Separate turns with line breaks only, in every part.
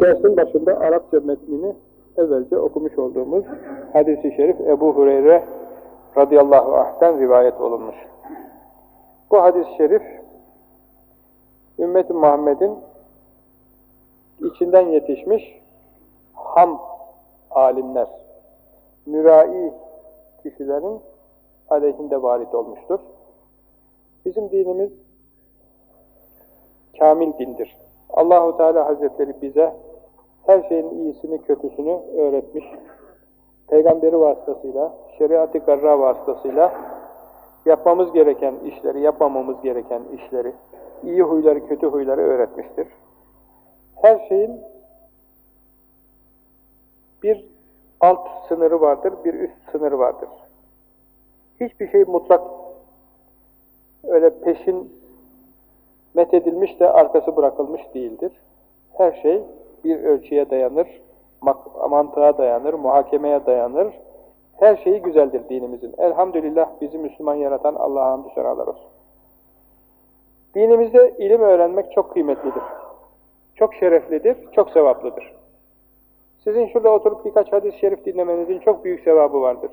Dersin başında Arapça metnini evvelce okumuş olduğumuz hadisi şerif Ebu Hureyre radıyallahu anh'ten rivayet olunmuş. Bu hadis-i şerif ümmet Muhammed'in içinden yetişmiş ham alimler, mürai kişilerin aleyhinde varit olmuştur. Bizim dinimiz kamil dindir. Allahu Teala Hazretleri bize her şeyin iyisini, kötüsünü öğretmiş. Peygamberi vasıtasıyla, şeriat-ı garra vasıtasıyla yapmamız gereken işleri, yapmamamız gereken işleri, iyi huyları, kötü huyları öğretmiştir. Her şeyin bir alt sınırı vardır, bir üst sınırı vardır. Hiçbir şey mutlak öyle peşin methedilmiş de arkası bırakılmış değildir. Her şey bir ölçüye dayanır, mantığa dayanır, muhakemeye dayanır. Her şeyi güzeldir dinimizin. Elhamdülillah bizi Müslüman yaratan Allah'a hamdü senalar olsun. Dinimizde ilim öğrenmek çok kıymetlidir. Çok şereflidir, çok sevaplıdır. Sizin şurada oturup birkaç hadis-i şerif dinlemenizin çok büyük sevabı vardır.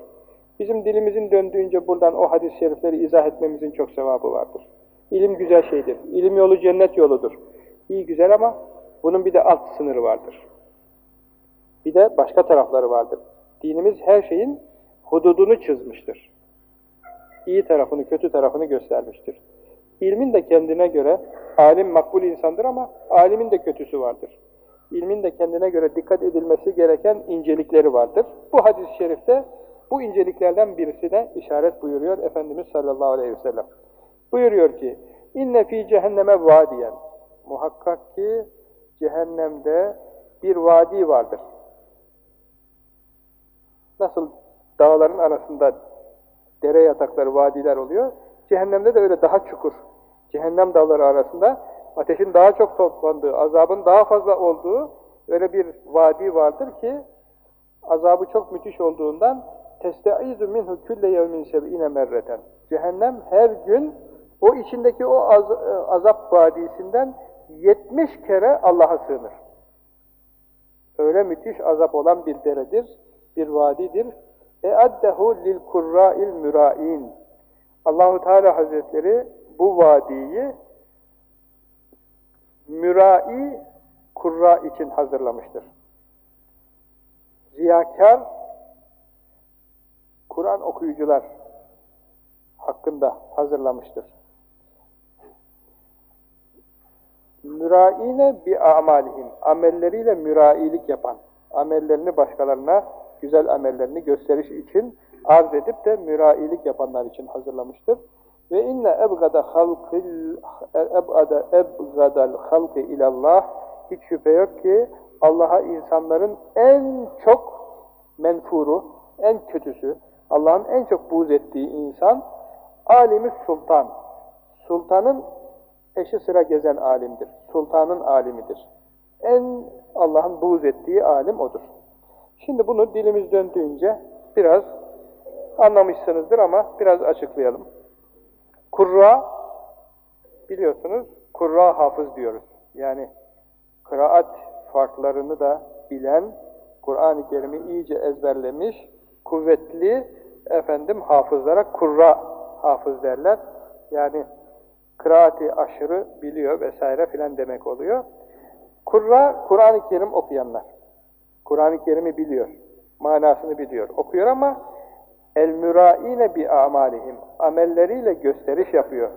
Bizim dilimizin döndüğünce buradan o hadis-i şerifleri izah etmemizin çok sevabı vardır. İlim güzel şeydir. İlim yolu cennet yoludur. İyi güzel ama bunun bir de alt sınırı vardır. Bir de başka tarafları vardır. Dinimiz her şeyin hududunu çizmiştir. İyi tarafını, kötü tarafını göstermiştir. İlmin de kendine göre, alim makbul insandır ama alimin de kötüsü vardır. İlmin de kendine göre dikkat edilmesi gereken incelikleri vardır. Bu hadis-i şerifte bu inceliklerden birisine işaret buyuruyor Efendimiz sallallahu aleyhi ve sellem. Buyuruyor ki, inne fi cehenneme vadiyen. Muhakkak ki cehennemde bir vadi vardır. Nasıl dağların arasında dere yatakları, vadiler oluyor, cehennemde de öyle daha çukur. Cehennem dağları arasında ateşin daha çok toplandığı, azabın daha fazla olduğu öyle bir vadi vardır ki azabı çok müthiş olduğundan testaizu minhu külle yevmin seb'ine merreten. Cehennem her gün o içindeki o az, e, azap vadisinden 70 kere Allah'a sığınır. Öyle müthiş azap olan bir deredir, bir vadidir. اَاَدَّهُ لِلْكُرَّائِ الْمُرَائِينَ Allahu Teala Hazretleri bu vadiyi mürai kurra için hazırlamıştır. Riyakar Kur'an okuyucular hakkında hazırlamıştır. Müraine bi amalihim. Amelleriyle mürailik yapan, amellerini başkalarına, güzel amellerini gösteriş için arz edip de mürailik yapanlar için hazırlamıştır. Ve inne ebgada halkil ebgada ebgadal halki ilallah hiç şüphe yok ki Allah'a insanların en çok menfuru, en kötüsü, Allah'ın en çok buğz ettiği insan alimi sultan. Sultanın eşi sıra gezen alimdir. Sultanın alimidir. En Allah'ın buğz ettiği alim odur. Şimdi bunu dilimiz döndüğünce biraz anlamışsınızdır ama biraz açıklayalım. Kurra biliyorsunuz kurra hafız diyoruz. Yani kıraat farklarını da bilen, Kur'an-ı Kerim'i iyice ezberlemiş, kuvvetli efendim hafızlara kurra hafız derler. Yani kıraati aşırı biliyor vesaire filan demek oluyor. Kurra, Kur'an-ı Kerim okuyanlar. Kur'an-ı Kerim'i biliyor, manasını biliyor, okuyor ama el-müraine bi amalihim amelleriyle gösteriş yapıyor.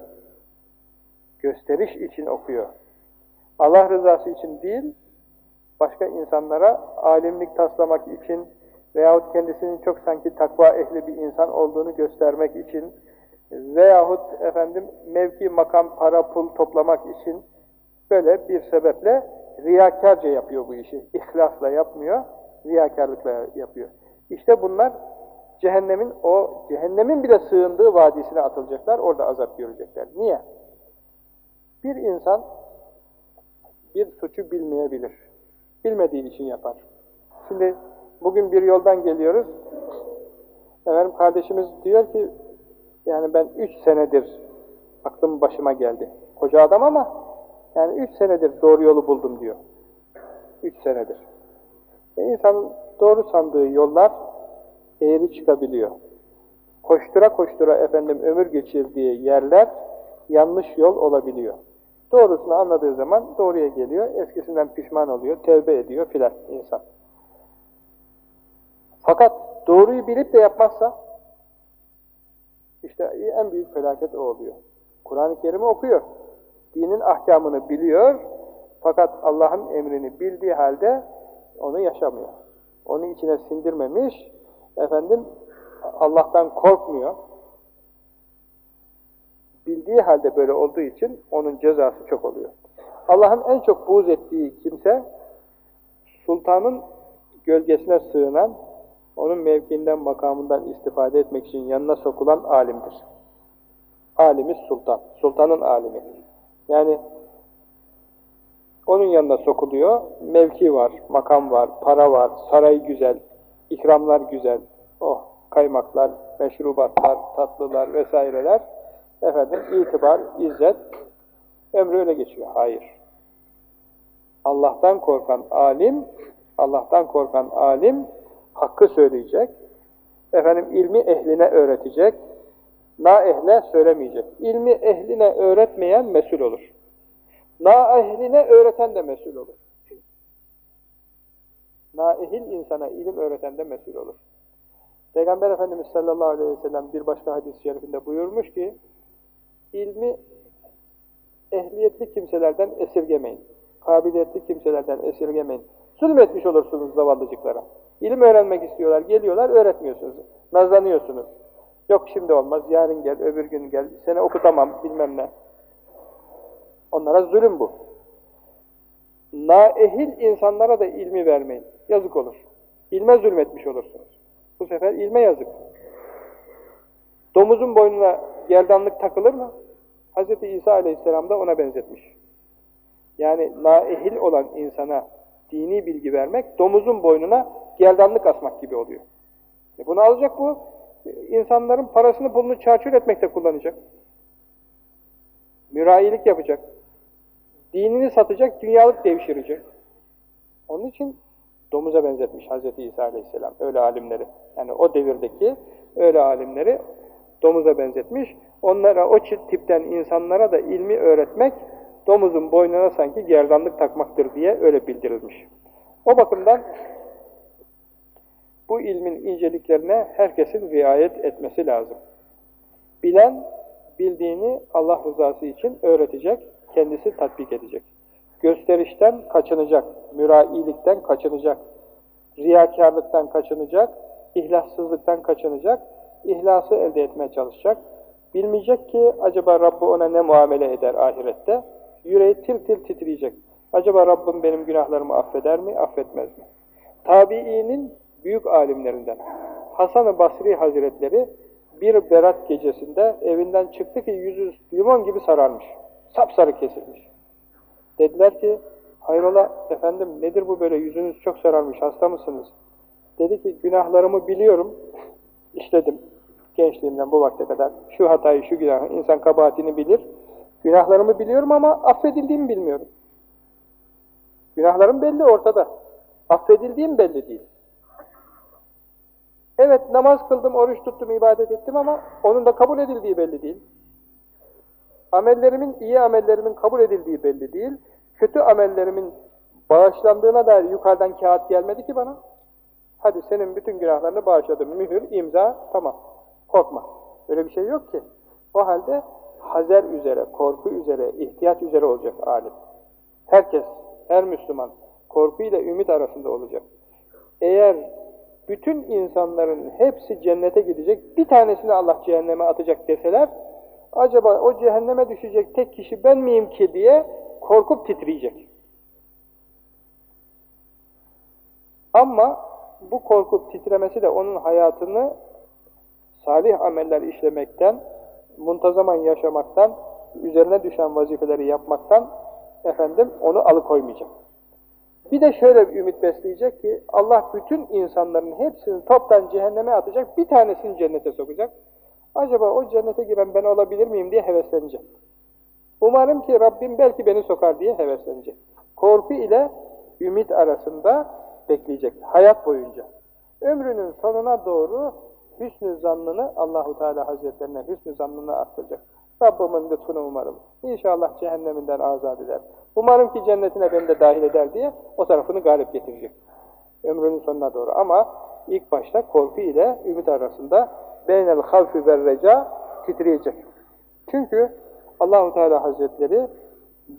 Gösteriş için okuyor. Allah rızası için değil, başka insanlara alimlik taslamak için veyahut kendisinin çok sanki takva ehli bir insan olduğunu göstermek için veyahut efendim mevki, makam, para, pul toplamak için böyle bir sebeple riyakarca yapıyor bu işi. İhlasla yapmıyor, riyakarlıkla yapıyor. İşte bunlar cehennemin o cehennemin bile sığındığı vadisine atılacaklar, orada azap görecekler. Niye? Bir insan bir suçu bilmeyebilir. Bilmediği için yapar. Şimdi bugün bir yoldan geliyoruz. Efendim kardeşimiz diyor ki yani ben üç senedir aklım başıma geldi. Koca adam ama yani üç senedir doğru yolu buldum diyor. Üç senedir. Ve insanın doğru sandığı yollar eğri çıkabiliyor. Koştura koştura efendim ömür geçirdiği yerler yanlış yol olabiliyor. Doğrusunu anladığı zaman doğruya geliyor, eskisinden pişman oluyor, tevbe ediyor filan insan. Fakat doğruyu bilip de yapmazsa, işte en büyük felaket o oluyor. Kur'an-ı Kerim'i okuyor, dinin ahkamını biliyor, fakat Allah'ın emrini bildiği halde onu yaşamıyor. Onu içine sindirmemiş, efendim Allah'tan korkmuyor. Bildiği halde böyle olduğu için onun cezası çok oluyor. Allah'ın en çok buğz ettiği kimse, sultanın gölgesine sığınan, onun mevkiinden, makamından istifade etmek için yanına sokulan alimdir. Alimiz sultan, sultanın alimi. Yani onun yanına sokuluyor, mevki var, makam var, para var, saray güzel, ikramlar güzel, oh kaymaklar, meşrubatlar, tatlılar vesaireler, efendim itibar, izzet, ömrü öyle geçiyor. Hayır. Allah'tan korkan alim, Allah'tan korkan alim hakkı söyleyecek, efendim ilmi ehline öğretecek, na ehle söylemeyecek. İlmi ehline öğretmeyen mesul olur. Na ehline öğreten de mesul olur. Na ehil insana ilim öğreten de mesul olur. Peygamber Efendimiz sallallahu aleyhi ve sellem bir başka hadis-i şerifinde buyurmuş ki, ilmi ehliyetli kimselerden esirgemeyin. Kabiliyetli kimselerden esirgemeyin. Zulmetmiş olursunuz zavallıcıklara. İlim öğrenmek istiyorlar, geliyorlar, öğretmiyorsunuz. Nazlanıyorsunuz. Yok şimdi olmaz, yarın gel, öbür gün gel, seni okutamam, bilmem ne. Onlara zulüm bu. Naehil insanlara da ilmi vermeyin. Yazık olur. İlme zulmetmiş olursunuz. Bu sefer ilme yazık. Domuzun boynuna gerdanlık takılır mı? Hz. İsa aleyhisselam da ona benzetmiş. Yani naehil olan insana dini bilgi vermek, domuzun boynuna gerdanlık asmak gibi oluyor. E bunu alacak bu, insanların parasını pulunu çarçur etmekte kullanacak. Mürayilik yapacak. Dinini satacak, dünyalık devşirecek. Onun için domuza benzetmiş Hz. İsa Aleyhisselam, öyle alimleri. Yani o devirdeki öyle alimleri domuza benzetmiş. Onlara, o tipten insanlara da ilmi öğretmek, domuzun boynuna sanki gerdanlık takmaktır diye öyle bildirilmiş. O bakımdan bu ilmin inceliklerine herkesin riayet etmesi lazım. Bilen, bildiğini Allah rızası için öğretecek, kendisi tatbik edecek. Gösterişten kaçınacak, mürailikten kaçınacak, riyakarlıktan kaçınacak, ihlassızlıktan kaçınacak, ihlası elde etmeye çalışacak. Bilmeyecek ki acaba Rabbi ona ne muamele eder ahirette? Yüreği tir tir titreyecek. Acaba Rabbim benim günahlarımı affeder mi, affetmez mi? Tabiinin büyük alimlerinden Hasan-ı Basri Hazretleri bir berat gecesinde evinden çıktı ki yüzü limon gibi sararmış. Sapsarı kesilmiş. Dediler ki, hayrola efendim nedir bu böyle yüzünüz çok sararmış, hasta mısınız? Dedi ki, günahlarımı biliyorum, işledim gençliğimden bu vakte kadar. Şu hatayı, şu günahı, insan kabahatini bilir. Günahlarımı biliyorum ama affedildiğimi bilmiyorum. Günahlarım belli ortada. Affedildiğim belli değil. Evet namaz kıldım, oruç tuttum, ibadet ettim ama onun da kabul edildiği belli değil. Amellerimin, iyi amellerimin kabul edildiği belli değil. Kötü amellerimin bağışlandığına dair yukarıdan kağıt gelmedi ki bana. Hadi senin bütün günahlarını bağışladım. Mühür, imza, tamam. Korkma. Öyle bir şey yok ki. O halde hazer üzere, korku üzere, ihtiyat üzere olacak alim. Herkes, her Müslüman korku ile ümit arasında olacak. Eğer bütün insanların hepsi cennete gidecek, bir tanesini Allah cehenneme atacak deseler, acaba o cehenneme düşecek tek kişi ben miyim ki diye korkup titriyecek. Ama bu korkup titremesi de onun hayatını salih ameller işlemekten, muntazaman yaşamaktan, üzerine düşen vazifeleri yapmaktan efendim onu alıkoymayacak. Bir de şöyle bir ümit besleyecek ki Allah bütün insanların hepsini toptan cehenneme atacak, bir tanesini cennete sokacak. Acaba o cennete giren ben olabilir miyim diye heveslenecek. Umarım ki Rabbim belki beni sokar diye heveslenecek. Korku ile ümit arasında bekleyecek. Hayat boyunca. Ömrünün sonuna doğru hüsnü zannını Allahu Teala Hazretlerine hüsnü zannını arttıracak. Rabbimin lütfunu umarım. İnşallah cehenneminden azat eder. Umarım ki cennetine beni de dahil eder diye o tarafını galip getirecek. Ömrünün sonuna doğru. Ama ilk başta korku ile ümit arasında beynel havfi ve reca titreyecek. Çünkü Allahu Teala Hazretleri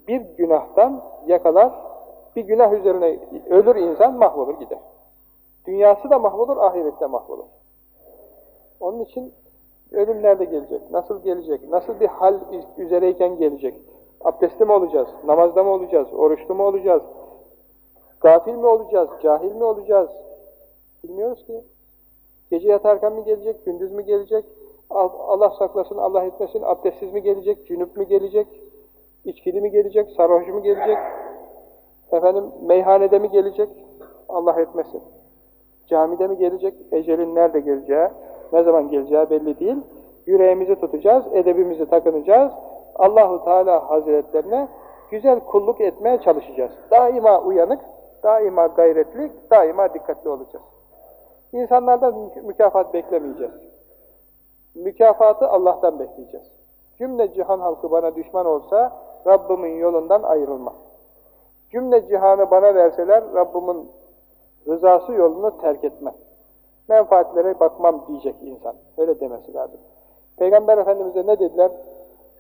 bir günahtan yakalar, bir günah üzerine ölür insan mahvolur gider. Dünyası da mahvolur, ahirette mahvolur. Onun için ölüm nerede gelecek, nasıl gelecek, nasıl bir hal üzereyken gelecek, abdestli mi olacağız, namazda mı olacağız, oruçlu mu olacağız, gafil mi olacağız, cahil mi olacağız, bilmiyoruz ki. Gece yatarken mi gelecek, gündüz mü gelecek, Allah saklasın, Allah etmesin, abdestsiz mi gelecek, cünüp mü gelecek, içkili mi gelecek, sarhoş mu gelecek, efendim meyhanede mi gelecek, Allah etmesin. Camide mi gelecek, ecelin nerede geleceği, ne zaman geleceği belli değil. Yüreğimizi tutacağız, edebimizi takınacağız. Allahu Teala Hazretlerine güzel kulluk etmeye çalışacağız. Daima uyanık, daima gayretli, daima dikkatli olacağız. İnsanlardan mükafat beklemeyeceğiz. Mükafatı Allah'tan bekleyeceğiz. Cümle cihan halkı bana düşman olsa Rabbimin yolundan ayrılma. Cümle cihanı bana verseler Rabbimin rızası yolunu terk etmem. Menfaatlere bakmam diyecek insan. Öyle demesi lazım. Peygamber Efendimiz'e ne dediler?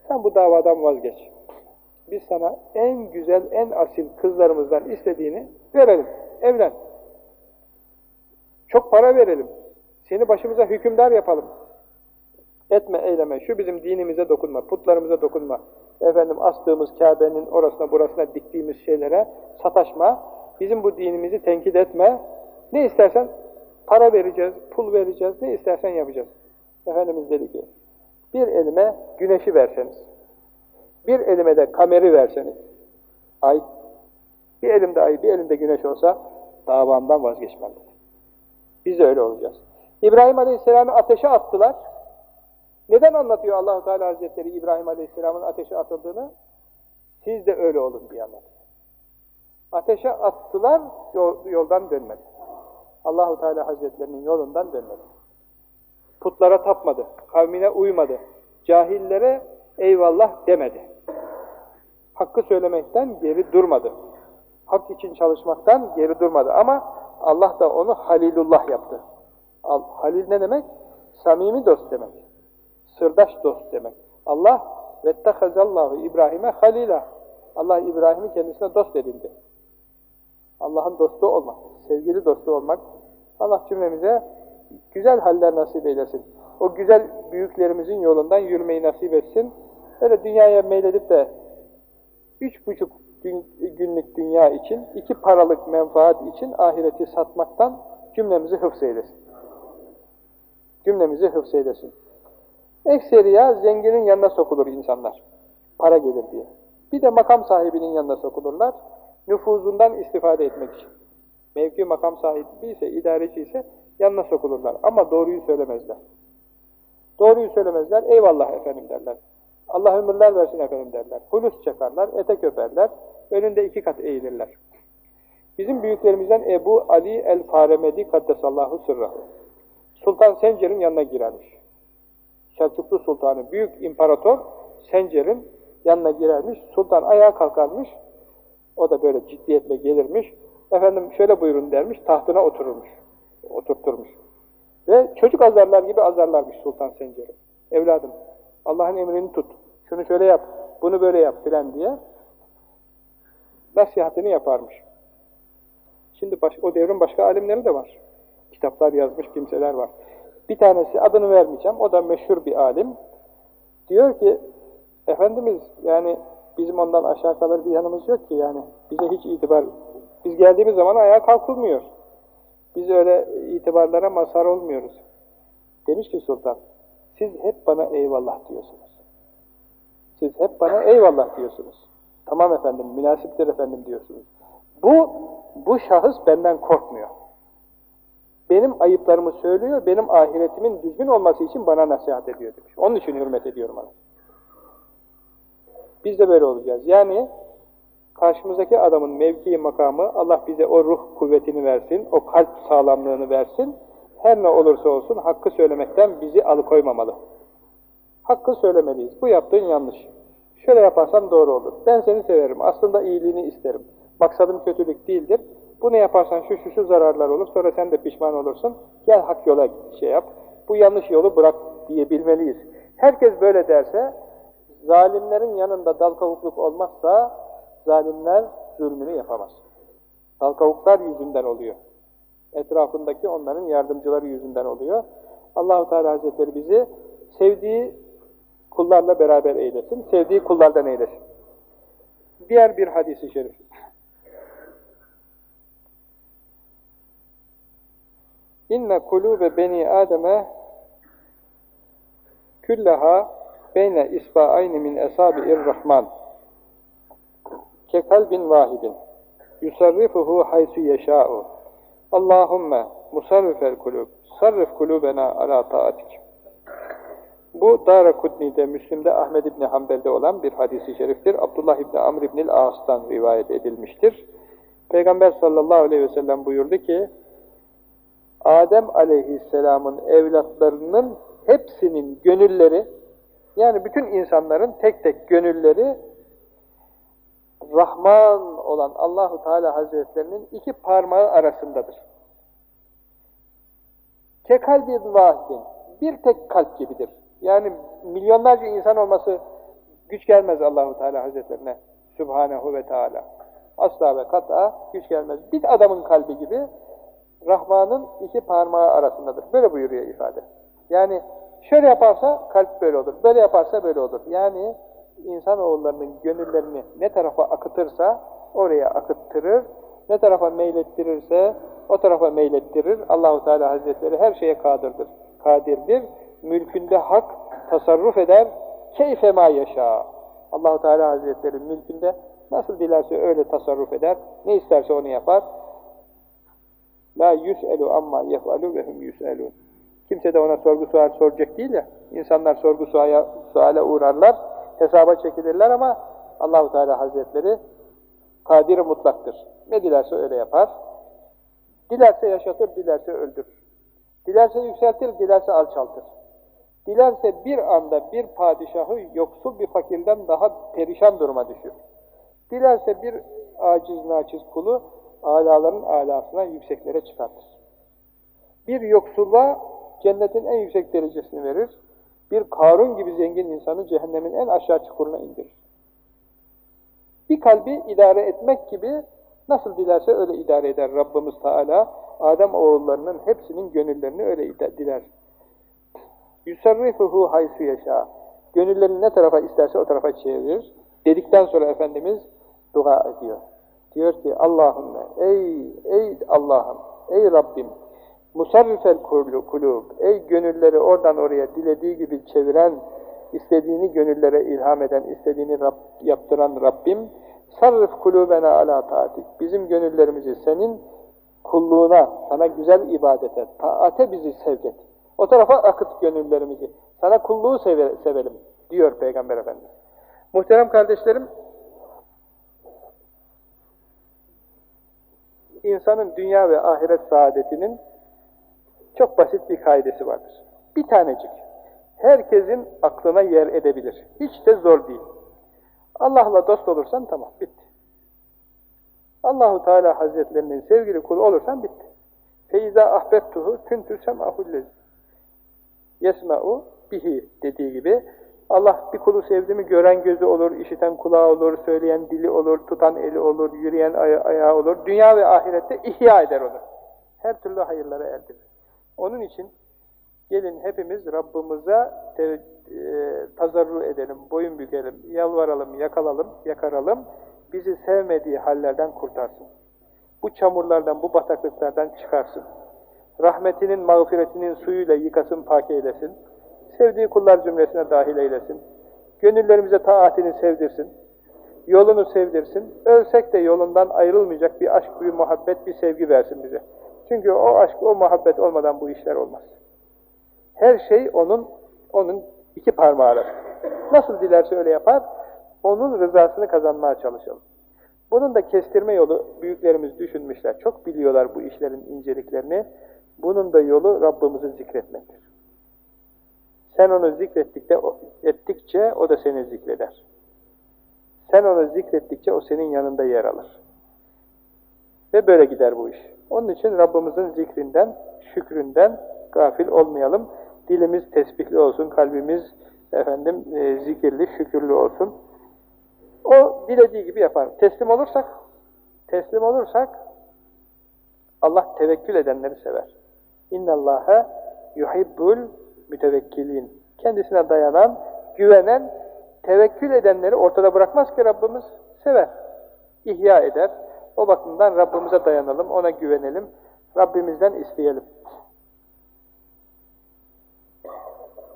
Sen bu davadan vazgeç. Biz sana en güzel, en asil kızlarımızdan istediğini verelim. Evlen. Çok para verelim. Seni başımıza hükümdar yapalım. Etme, eyleme. Şu bizim dinimize dokunma, putlarımıza dokunma. Efendim astığımız Kabe'nin orasına burasına diktiğimiz şeylere sataşma. Bizim bu dinimizi tenkit etme. Ne istersen para vereceğiz, pul vereceğiz, ne istersen yapacağız. Efendimiz dedi ki, bir elime güneşi verseniz, bir elime de kameri verseniz, ay, bir elimde ay, bir elimde güneş olsa davamdan vazgeçmem dedi. Biz de öyle olacağız. İbrahim Aleyhisselam'ı ateşe attılar. Neden anlatıyor Allahu Teala Hazretleri İbrahim Aleyhisselam'ın ateşe atıldığını? Siz de öyle olun diye anlatıyor. Ateşe attılar, yoldan dönmedi. Allahu Teala Hazretlerinin yolundan dönmedi. Putlara tapmadı, kavmine uymadı, cahillere eyvallah demedi. Hakkı söylemekten geri durmadı. Hak için çalışmaktan geri durmadı ama Allah da onu Halilullah yaptı. Halil ne demek? Samimi dost demek. Sırdaş dost demek. Allah vettekazallahu İbrahim'e halila. Allah İbrahim'i kendisine dost edindi. Allah'ın dostu olmak, sevgili dostu olmak. Allah cümlemize güzel haller nasip eylesin. O güzel büyüklerimizin yolundan yürümeyi nasip etsin. Öyle dünyaya meyledip de üç buçuk günlük dünya için, iki paralık menfaat için ahireti satmaktan cümlemizi hıfz eylesin. Cümlemizi hıfz eylesin. Ekseriya zenginin yanına sokulur insanlar. Para gelir diye. Bir de makam sahibinin yanına sokulurlar. Nüfuzundan istifade etmek için. Mevki makam sahibi ise, idareci ise yanına sokulurlar. Ama doğruyu söylemezler. Doğruyu söylemezler. Eyvallah efendim derler. Allah ömürler versin efendim derler. Hulus çakarlar, etek öperler. Önünde iki kat eğilirler. Bizim büyüklerimizden Ebu Ali el-Faremedi Kaddesallahu sırrahu. Sultan Sencer'in yanına girermiş. Selçuklu Sultanı, büyük imparator Sencer'in yanına girermiş. Sultan ayağa kalkarmış. O da böyle ciddiyetle gelirmiş. Efendim şöyle buyurun dermiş, tahtına otururmuş. Oturturmuş. Ve çocuk azarlar gibi azarlarmış Sultan Sencer'i. Evladım, Allah'ın emrini tut. Şunu şöyle yap, bunu böyle yap filan diye nasihatini yaparmış. Şimdi baş, o devrin başka alimleri de var. Kitaplar yazmış kimseler var. Bir tanesi adını vermeyeceğim. O da meşhur bir alim. Diyor ki Efendimiz yani bizim ondan aşağı kalır bir yanımız yok ki yani. Bize hiç itibar biz geldiğimiz zaman ayağa kalkılmıyor. Biz öyle itibarlara mazhar olmuyoruz. Demiş ki sultan, siz hep bana eyvallah diyorsunuz. Siz hep bana eyvallah diyorsunuz. Tamam efendim, münasiptir efendim diyorsunuz. Bu, bu şahıs benden korkmuyor. Benim ayıplarımı söylüyor, benim ahiretimin düzgün olması için bana nasihat ediyor demiş. Onun için hürmet ediyorum ona. Biz de böyle olacağız. Yani karşımızdaki adamın mevkii makamı, Allah bize o ruh kuvvetini versin, o kalp sağlamlığını versin, her ne olursa olsun hakkı söylemekten bizi alıkoymamalı. Hakkı söylemeliyiz. Bu yaptığın yanlış. Şöyle yaparsan doğru olur. Ben seni severim. Aslında iyiliğini isterim. Maksadım kötülük değildir. Bunu yaparsan şu şu şu zararlar olur. Sonra sen de pişman olursun. Gel hak yola şey yap. Bu yanlış yolu bırak diyebilmeliyiz. Herkes böyle derse, zalimlerin yanında dal kavukluk olmazsa, zalimler zulmünü yapamaz. Dal kavuklar yüzünden oluyor. Etrafındaki onların yardımcıları yüzünden oluyor. Allahu Teala Hazretleri bizi sevdiği kullarla beraber eylesin, sevdiği kullardan eylesin. Diğer bir hadisi şerif. İnne kulube beni Adem'e küllaha beyne isba'ayni min esabi'ir rahman ke kalbin vahidin yusarrifuhu haysu yeşâ'u Allahümme musarrifel kulub sarrif kulubena ala taatik bu Dara Kutni'de, Müslim'de, Ahmed İbni Hanbel'de olan bir hadisi şeriftir. Abdullah İbni Amr İbni As'tan rivayet edilmiştir. Peygamber sallallahu aleyhi ve sellem buyurdu ki, Adem aleyhisselamın evlatlarının hepsinin gönülleri, yani bütün insanların tek tek gönülleri, Rahman olan Allahu Teala Hazretlerinin iki parmağı arasındadır. Kekalbin vahidin, bir tek kalp gibidir. Yani milyonlarca insan olması güç gelmez Allahu Teala Hazretlerine. Sübhanehu ve Teala. Asla ve kat'a güç gelmez. Bir adamın kalbi gibi Rahman'ın iki parmağı arasındadır. Böyle buyuruyor ifade. Yani şöyle yaparsa kalp böyle olur. Böyle yaparsa böyle olur. Yani insanoğullarının gönüllerini ne tarafa akıtırsa oraya akıttırır. Ne tarafa meylettirirse o tarafa meylettirir. Allahu Teala Hazretleri her şeye kadirdir. Kadirdir mülkünde hak tasarruf eder, keyfe ma yaşa. Allahu Teala Hazretleri mülkünde nasıl dilerse öyle tasarruf eder, ne isterse onu yapar. La yus'elu amma yef'alu ve hum yus'elun. Kimse de ona sorgu sual soracak değil ya. İnsanlar sorgu suale, suale uğrarlar, hesaba çekilirler ama Allahu Teala Hazretleri kadir mutlaktır. Ne dilerse öyle yapar. Dilerse yaşatır, dilerse öldürür. Dilerse yükseltir, dilerse alçaltır. Dilerse bir anda bir padişahı yoksul bir fakirden daha perişan duruma düşür. Dilerse bir aciz naçiz kulu alaların alasına yükseklere çıkartır. Bir yoksulluğa cennetin en yüksek derecesini verir. Bir Karun gibi zengin insanı cehennemin en aşağı çukuruna indirir. Bir kalbi idare etmek gibi nasıl dilerse öyle idare eder Rabbimiz Teala. Adem oğullarının hepsinin gönüllerini öyle diler. Yusarrifuhu haysu yaşa. Gönüllerini ne tarafa isterse o tarafa çevirir. Dedikten sonra Efendimiz dua ediyor. Diyor ki Allahümme ey ey Allah'ım ey Rabbim musarrifel kulub ey gönülleri oradan oraya dilediği gibi çeviren istediğini gönüllere ilham eden istediğini Rab, yaptıran Rabbim sarrif kulubena ala taatik bizim gönüllerimizi senin kulluğuna sana güzel ibadete taate bizi sevk et o tarafa akıt gönüllerimizi. Sana kulluğu seve sevelim diyor Peygamber Efendimiz. Muhterem kardeşlerim, insanın dünya ve ahiret saadetinin çok basit bir kaidesi vardır. Bir tanecik. Herkesin aklına yer edebilir. Hiç de zor değil. Allah'la dost olursan tamam, bitti. Allahu Teala Hazretlerinin sevgili kulu olursan bitti. Feiza ahbettuhu küntü sem'ahullezi yesma'u bihi dediği gibi Allah bir kulu sevdi mi gören gözü olur, işiten kulağı olur, söyleyen dili olur, tutan eli olur, yürüyen aya ayağı olur. Dünya ve ahirette ihya eder onu. Her türlü hayırlara erdirir. Onun için gelin hepimiz Rabbimize te, e, tazarru edelim, boyun bükelim, yalvaralım, yakalalım, yakaralım. Bizi sevmediği hallerden kurtarsın. Bu çamurlardan, bu bataklıklardan çıkarsın rahmetinin, mağfiretinin suyuyla yıkasın, pak eylesin. Sevdiği kullar cümlesine dahil eylesin. Gönüllerimize taatini sevdirsin. Yolunu sevdirsin. Ölsek de yolundan ayrılmayacak bir aşk, bir muhabbet, bir sevgi versin bize. Çünkü o aşk, o muhabbet olmadan bu işler olmaz. Her şey onun, onun iki parmağı. Nasıl dilerse öyle yapar, onun rızasını kazanmaya çalışalım. Bunun da kestirme yolu büyüklerimiz düşünmüşler. Çok biliyorlar bu işlerin inceliklerini. Bunun da yolu Rabbimizi zikretmektir. Sen onu zikrettikçe, ettikçe o da seni zikreder. Sen onu zikrettikçe o senin yanında yer alır. Ve böyle gider bu iş. Onun için Rabbimizin zikrinden, şükründen gafil olmayalım. Dilimiz tesbihli olsun, kalbimiz efendim e, zikirli, şükürlü olsun. O dilediği gibi yapar. Teslim olursak, teslim olursak Allah tevekkül edenleri sever. İnna Allaha yuhibbul mütevekkilin. Kendisine dayanan, güvenen, tevekkül edenleri ortada bırakmaz ki Rabbimiz sever. İhya eder. O bakımdan Rabbimize dayanalım, ona güvenelim, Rabbimizden isteyelim.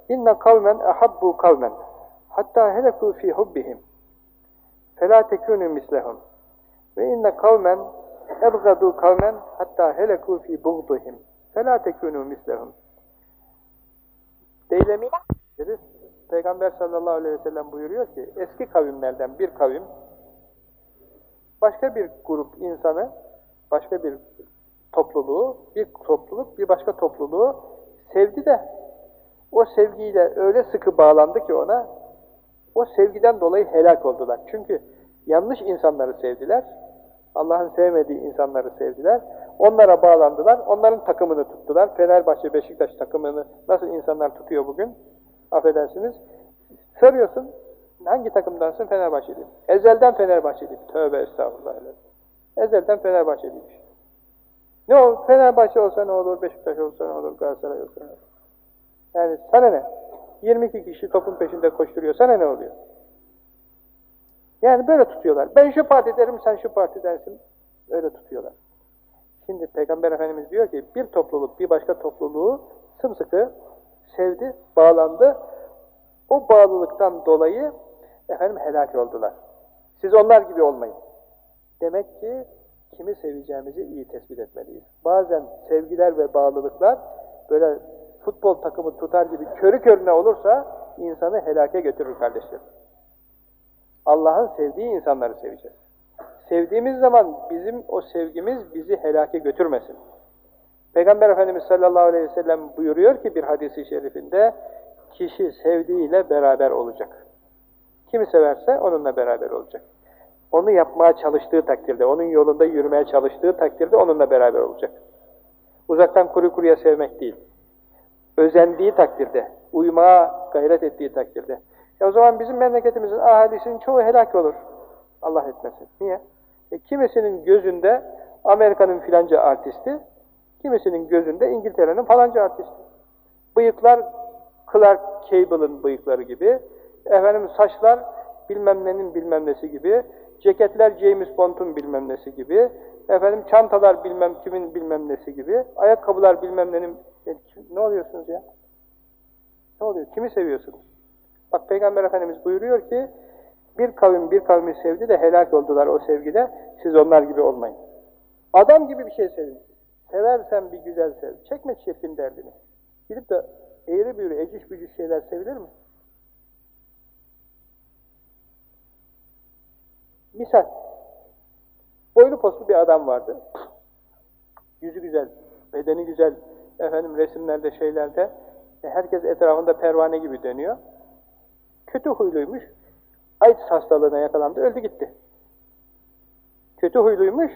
İnne kavmen ahabbu kavmen. Hatta heleku fi hubbihim. Fela tekunu mislehum. Ve inne kavmen ebgadu kavmen hatta heleku fi buğduhim. Fela tekunu mislehum. Deylemi Peygamber sallallahu aleyhi ve sellem buyuruyor ki eski kavimlerden bir kavim başka bir grup insanı başka bir topluluğu bir topluluk bir başka topluluğu sevdi de o sevgiyle öyle sıkı bağlandı ki ona o sevgiden dolayı helak oldular. Çünkü yanlış insanları sevdiler. Allah'ın sevmediği insanları sevdiler. Onlara bağlandılar. Onların takımını tuttular. Fenerbahçe, Beşiktaş takımını nasıl insanlar tutuyor bugün? Affedersiniz. Soruyorsun. Hangi takımdansın? Fenerbahçeliyim. Ezelden Fenerbahçeliyim. Tövbe estağfurullah. Ezelden Fenerbahçeliymiş. Ne o? Fenerbahçe olsa ne olur? Beşiktaş olsa ne olur? Galatasaray olsa ne olur? Yani sana ne? 22 kişi topun peşinde koşturuyor. Sana ne oluyor? Yani böyle tutuyorlar. Ben şu parti derim, sen şu parti dersin. Öyle tutuyorlar. Şimdi Peygamber Efendimiz diyor ki bir topluluk bir başka topluluğu sımsıkı sevdi, bağlandı. O bağlılıktan dolayı efendim helak oldular. Siz onlar gibi olmayın. Demek ki kimi seveceğimizi iyi tespit etmeliyiz. Bazen sevgiler ve bağlılıklar böyle futbol takımı tutar gibi körü körüne olursa insanı helake götürür kardeşlerim. Allah'ın sevdiği insanları seveceğiz. Sevdiğimiz zaman bizim o sevgimiz bizi helake götürmesin. Peygamber Efendimiz sallallahu aleyhi ve sellem buyuruyor ki bir hadisi şerifinde kişi sevdiğiyle beraber olacak. Kimi severse onunla beraber olacak. Onu yapmaya çalıştığı takdirde, onun yolunda yürümeye çalıştığı takdirde onunla beraber olacak. Uzaktan kuru kuruya sevmek değil özendiği takdirde, uymaya gayret ettiği takdirde. E o zaman bizim memleketimizin ahalisinin çoğu helak olur. Allah etmesin. Niye? E kimisinin gözünde Amerika'nın filanca artisti, kimisinin gözünde İngiltere'nin falanca artisti. Bıyıklar Clark Cable'ın bıyıkları gibi, efendim saçlar bilmem nenin bilmem nesi gibi, ceketler James Bond'un bilmem nesi gibi, efendim çantalar bilmem kimin bilmem nesi gibi, ayakkabılar bilmem nenin e, ne oluyorsunuz ya? Ne oluyor? Kimi seviyorsunuz? Bak Peygamber Efendimiz buyuruyor ki bir kavim bir kavmi sevdi de helak oldular o sevgide. Siz onlar gibi olmayın. Adam gibi bir şey sevin. Seversen bir güzel sev. Çekme çirkin derdini. Gidip de eğri büğrü, eciş bücüş şeyler sevilir mi? Misal. Boylu poslu bir adam vardı. Yüzü güzel, bedeni güzel, efendim resimlerde, şeylerde e, herkes etrafında pervane gibi dönüyor. Kötü huyluymuş. AIDS hastalığına yakalandı, öldü gitti. Kötü huyluymuş.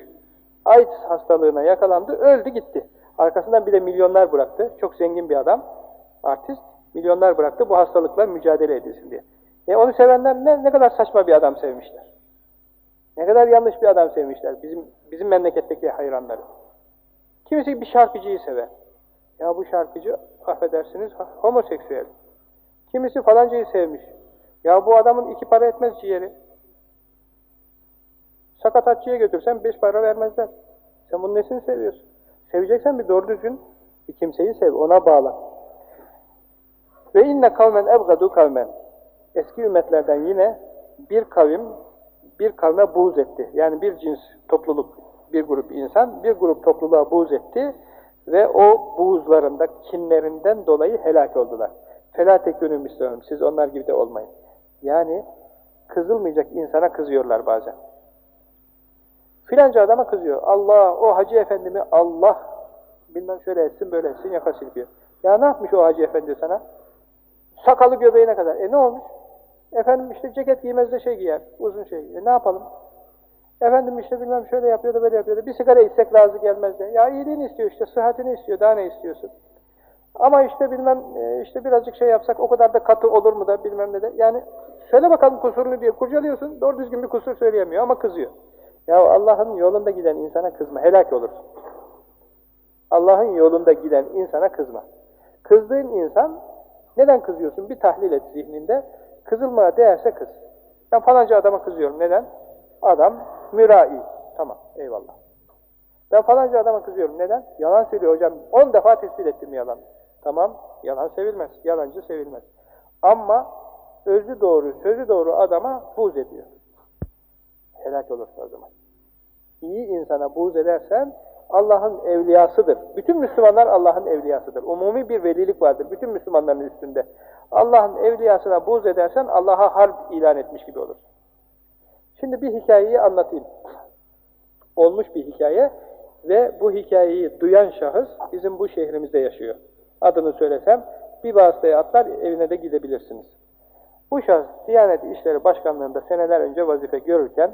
AIDS hastalığına yakalandı, öldü gitti. Arkasından bir de milyonlar bıraktı. Çok zengin bir adam, artist. Milyonlar bıraktı bu hastalıkla mücadele edilsin diye. E onu sevenler ne, ne kadar saçma bir adam sevmişler. Ne kadar yanlış bir adam sevmişler bizim bizim memleketteki hayranları. Kimisi bir şarkıcıyı sever. Ya bu şarkıcı affedersiniz homoseksüel. Kimisi falancayı sevmiş. Ya bu adamın iki para etmez ciğeri. Sakatatçıya götürsen beş para vermezler. Sen bunun nesini seviyorsun? Seveceksen bir doğru düzgün bir kimseyi sev, ona bağla. Ve inne kavmen ebgadu kavmen. Eski ümmetlerden yine bir kavim bir kavme buğz etti. Yani bir cins topluluk, bir grup insan bir grup topluluğa buğz etti ve o buğuzlarında, kinlerinden dolayı helak oldular. Fela tekünü müslümanım, siz onlar gibi de olmayın. Yani kızılmayacak insana kızıyorlar bazen. Filanca adama kızıyor. Allah, o hacı efendimi Allah bilmem şöyle etsin böyle etsin yaka silkiyor. Ya ne yapmış o hacı efendi sana? Sakalı göbeğine kadar. E ne olmuş? Efendim işte ceket giymez de şey giyer. Uzun şey. E ne yapalım? Efendim işte bilmem şöyle yapıyordu böyle yapıyordu. Bir sigara içsek razı gelmez de. Ya iyiliğini istiyor işte sıhhatini istiyor. Daha ne istiyorsun? Ama işte bilmem e, işte birazcık şey yapsak o kadar da katı olur mu da bilmem ne de. Yani söyle bakalım kusurunu diye kurcalıyorsun. Doğru düzgün bir kusur söyleyemiyor ama kızıyor. Ya Allah'ın yolunda giden insana kızma. Helak olursun. Allah'ın yolunda giden insana kızma. Kızdığın insan neden kızıyorsun? Bir tahlil et zihninde. Kızılmaya değerse kız. Ben falanca adama kızıyorum. Neden? Adam mürai. Tamam. Eyvallah. Ben falanca adama kızıyorum. Neden? Yalan söylüyor hocam. On defa tespit ettim yalan. Tamam. Yalan sevilmez. Yalancı sevilmez. Ama özü doğru, sözü doğru adama buz ediyor. Helak olursun o zaman. İyi insana buz edersen Allah'ın evliyasıdır. Bütün Müslümanlar Allah'ın evliyasıdır. Umumi bir velilik vardır bütün Müslümanların üstünde. Allah'ın evliyasına buz edersen Allah'a harp ilan etmiş gibi olur. Şimdi bir hikayeyi anlatayım. Olmuş bir hikaye ve bu hikayeyi duyan şahıs bizim bu şehrimizde yaşıyor. Adını söylesem bir vasıtaya atlar evine de gidebilirsiniz. Bu şahıs Diyanet İşleri Başkanlığı'nda seneler önce vazife görürken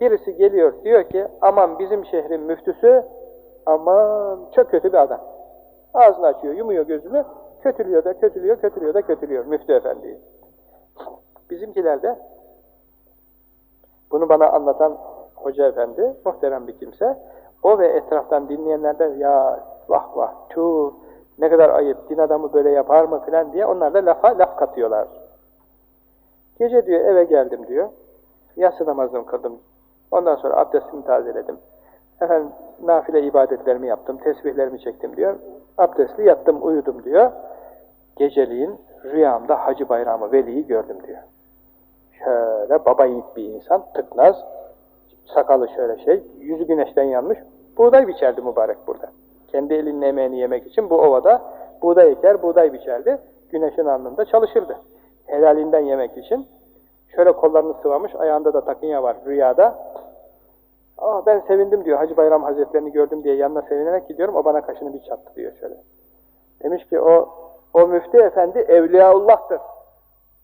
birisi geliyor diyor ki aman bizim şehrin müftüsü aman çok kötü bir adam. Ağzını açıyor, yumuyor gözünü, kötülüyor da kötülüyor, kötülüyor da kötülüyor müftü efendiyi. Bizimkiler de bunu bana anlatan hoca efendi, muhterem bir kimse, o ve etraftan dinleyenler de ya vah vah tu ne kadar ayıp, din adamı böyle yapar mı filan diye onlar da lafa laf katıyorlar. Gece diyor eve geldim diyor, yatsı namazımı kıldım, ondan sonra abdestimi tazeledim. Efendim nafile ibadetlerimi yaptım, tesbihlerimi çektim diyor. Abdestli yattım, uyudum diyor. Geceliğin rüyamda Hacı Bayramı Veli'yi gördüm diyor. Şöyle baba yiğit bir insan, tıknaz, sakalı şöyle şey, yüzü güneşten yanmış, buğday biçerdi mübarek burada. Kendi elinin emeğini yemek için bu ovada buğday eker, buğday biçerdi, güneşin alnında çalışırdı. Helalinden yemek için. Şöyle kollarını sıvamış, ayağında da takınya var rüyada. Aa ben sevindim diyor, Hacı Bayram Hazretlerini gördüm diye yanına sevinerek gidiyorum, o bana kaşını bir çattı diyor şöyle. Demiş ki o, o müftü efendi Evliyaullah'tır.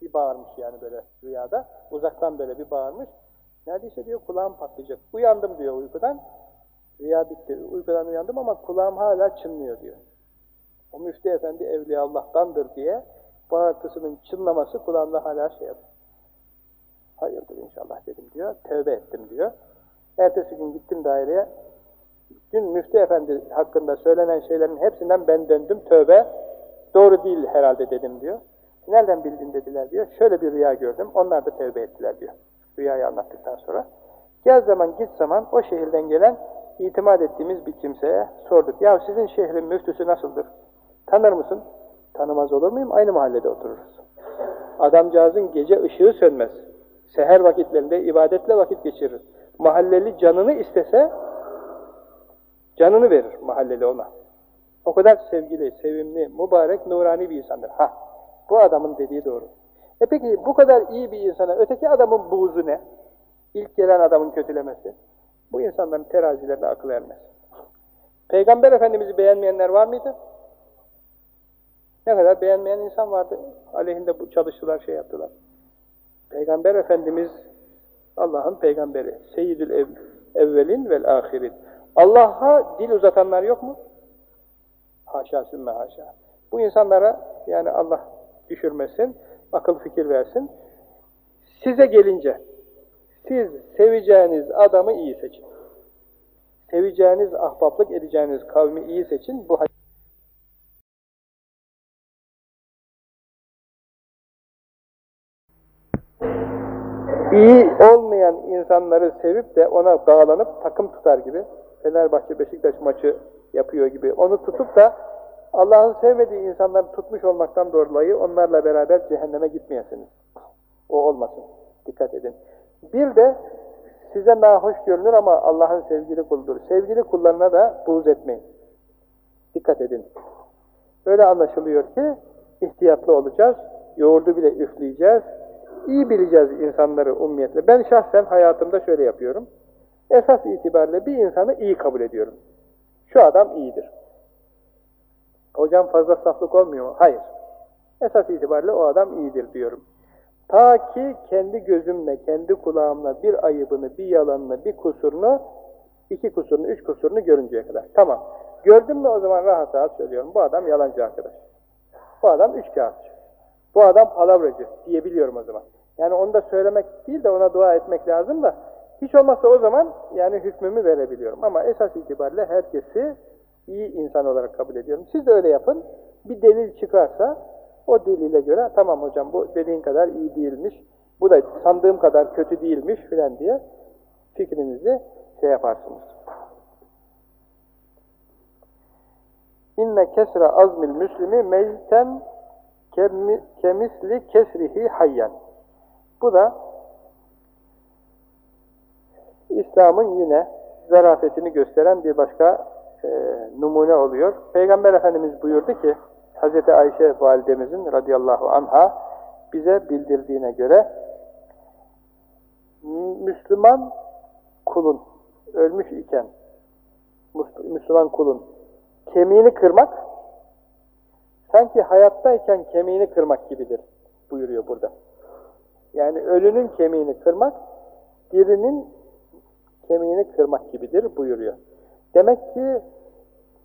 Bir bağırmış yani böyle rüyada, uzaktan böyle bir bağırmış. Neredeyse diyor kulağım patlayacak. Uyandım diyor uykudan. Rüya bitti. Uykudan uyandım ama kulağım hala çınlıyor diyor. O müftü efendi Evliyaullah'tandır diye bağırtısının çınlaması kulağımda hala şey yapıyor. Hayırdır inşallah dedim diyor. Tevbe ettim diyor. Ertesi gün gittim daireye. Dün müftü efendi hakkında söylenen şeylerin hepsinden ben döndüm. Tövbe doğru değil herhalde dedim diyor. Nereden bildin dediler diyor. Şöyle bir rüya gördüm. Onlar da tevbe ettiler diyor. Rüyayı anlattıktan sonra. Gel zaman git zaman o şehirden gelen itimat ettiğimiz bir kimseye sorduk. Ya sizin şehrin müftüsü nasıldır? Tanır mısın? Tanımaz olur muyum? Aynı mahallede otururuz. Adamcağızın gece ışığı sönmez. Seher vakitlerinde ibadetle vakit geçirir. Mahalleli canını istese canını verir mahalleli ona. O kadar sevgili, sevimli, mübarek, nurani bir insandır. Ha, bu adamın dediği doğru. E peki bu kadar iyi bir insana öteki adamın buğzu ne? İlk gelen adamın kötülemesi. Bu insanların terazilerine akıl ermez. Peygamber Efendimiz'i beğenmeyenler var mıydı? Ne kadar beğenmeyen insan vardı. Aleyhinde bu çalıştılar, şey yaptılar. Peygamber Efendimiz Allah'ın peygamberi. Seyyidül ev, evvelin vel ahirin. Allah'a dil uzatanlar yok mu? Haşa sümme haşa. Bu insanlara yani Allah düşürmesin, akıl fikir versin. Size gelince siz seveceğiniz adamı iyi seçin. Seveceğiniz, ahbaplık edeceğiniz kavmi iyi seçin. Bu iyi olmayan insanları sevip de ona bağlanıp takım tutar gibi Fenerbahçe Beşiktaş maçı yapıyor gibi onu tutup da Allah'ın sevmediği insanları tutmuş olmaktan dolayı onlarla beraber cehenneme gitmeyesiniz. O olmasın. Dikkat edin. Bir de size nahoş görünür ama Allah'ın sevgili kuludur. Sevgili kullarına da buğz etmeyin. Dikkat edin. Öyle anlaşılıyor ki ihtiyatlı olacağız. Yoğurdu bile üfleyeceğiz. İyi bileceğiz insanları ummiyetle. Ben şahsen hayatımda şöyle yapıyorum. Esas itibariyle bir insanı iyi kabul ediyorum. Şu adam iyidir. Hocam fazla saflık olmuyor mu? Hayır. Esas itibariyle o adam iyidir diyorum. Ta ki kendi gözümle, kendi kulağımla bir ayıbını, bir yalanını, bir kusurunu, iki kusurunu, üç kusurunu görünceye kadar. Tamam. Gördüm mü o zaman rahat rahat söylüyorum. Bu adam yalancı arkadaş. Bu adam üç kağıtçı. Bu adam palavracı diyebiliyorum o zaman. Yani onu da söylemek değil de ona dua etmek lazım da hiç olmazsa o zaman yani hükmümü verebiliyorum. Ama esas itibariyle herkesi iyi insan olarak kabul ediyorum. Siz de öyle yapın. Bir delil çıkarsa o delile göre tamam hocam bu dediğin kadar iyi değilmiş, bu da sandığım kadar kötü değilmiş filan diye fikrinizi şey yaparsınız. İnne kesre azmil müslimi meyten kemisli kesrihi hayyen. Bu da İslam'ın yine zarafetini gösteren bir başka e, numune oluyor. Peygamber Efendimiz buyurdu ki, Hz. Ayşe validemizin radıyallahu anha bize bildirdiğine göre Müslüman kulun ölmüş iken Müslüman kulun kemiğini kırmak sanki hayattayken kemiğini kırmak gibidir buyuruyor burada. Yani ölünün kemiğini kırmak dirinin kemiğini kırmak gibidir buyuruyor. Demek ki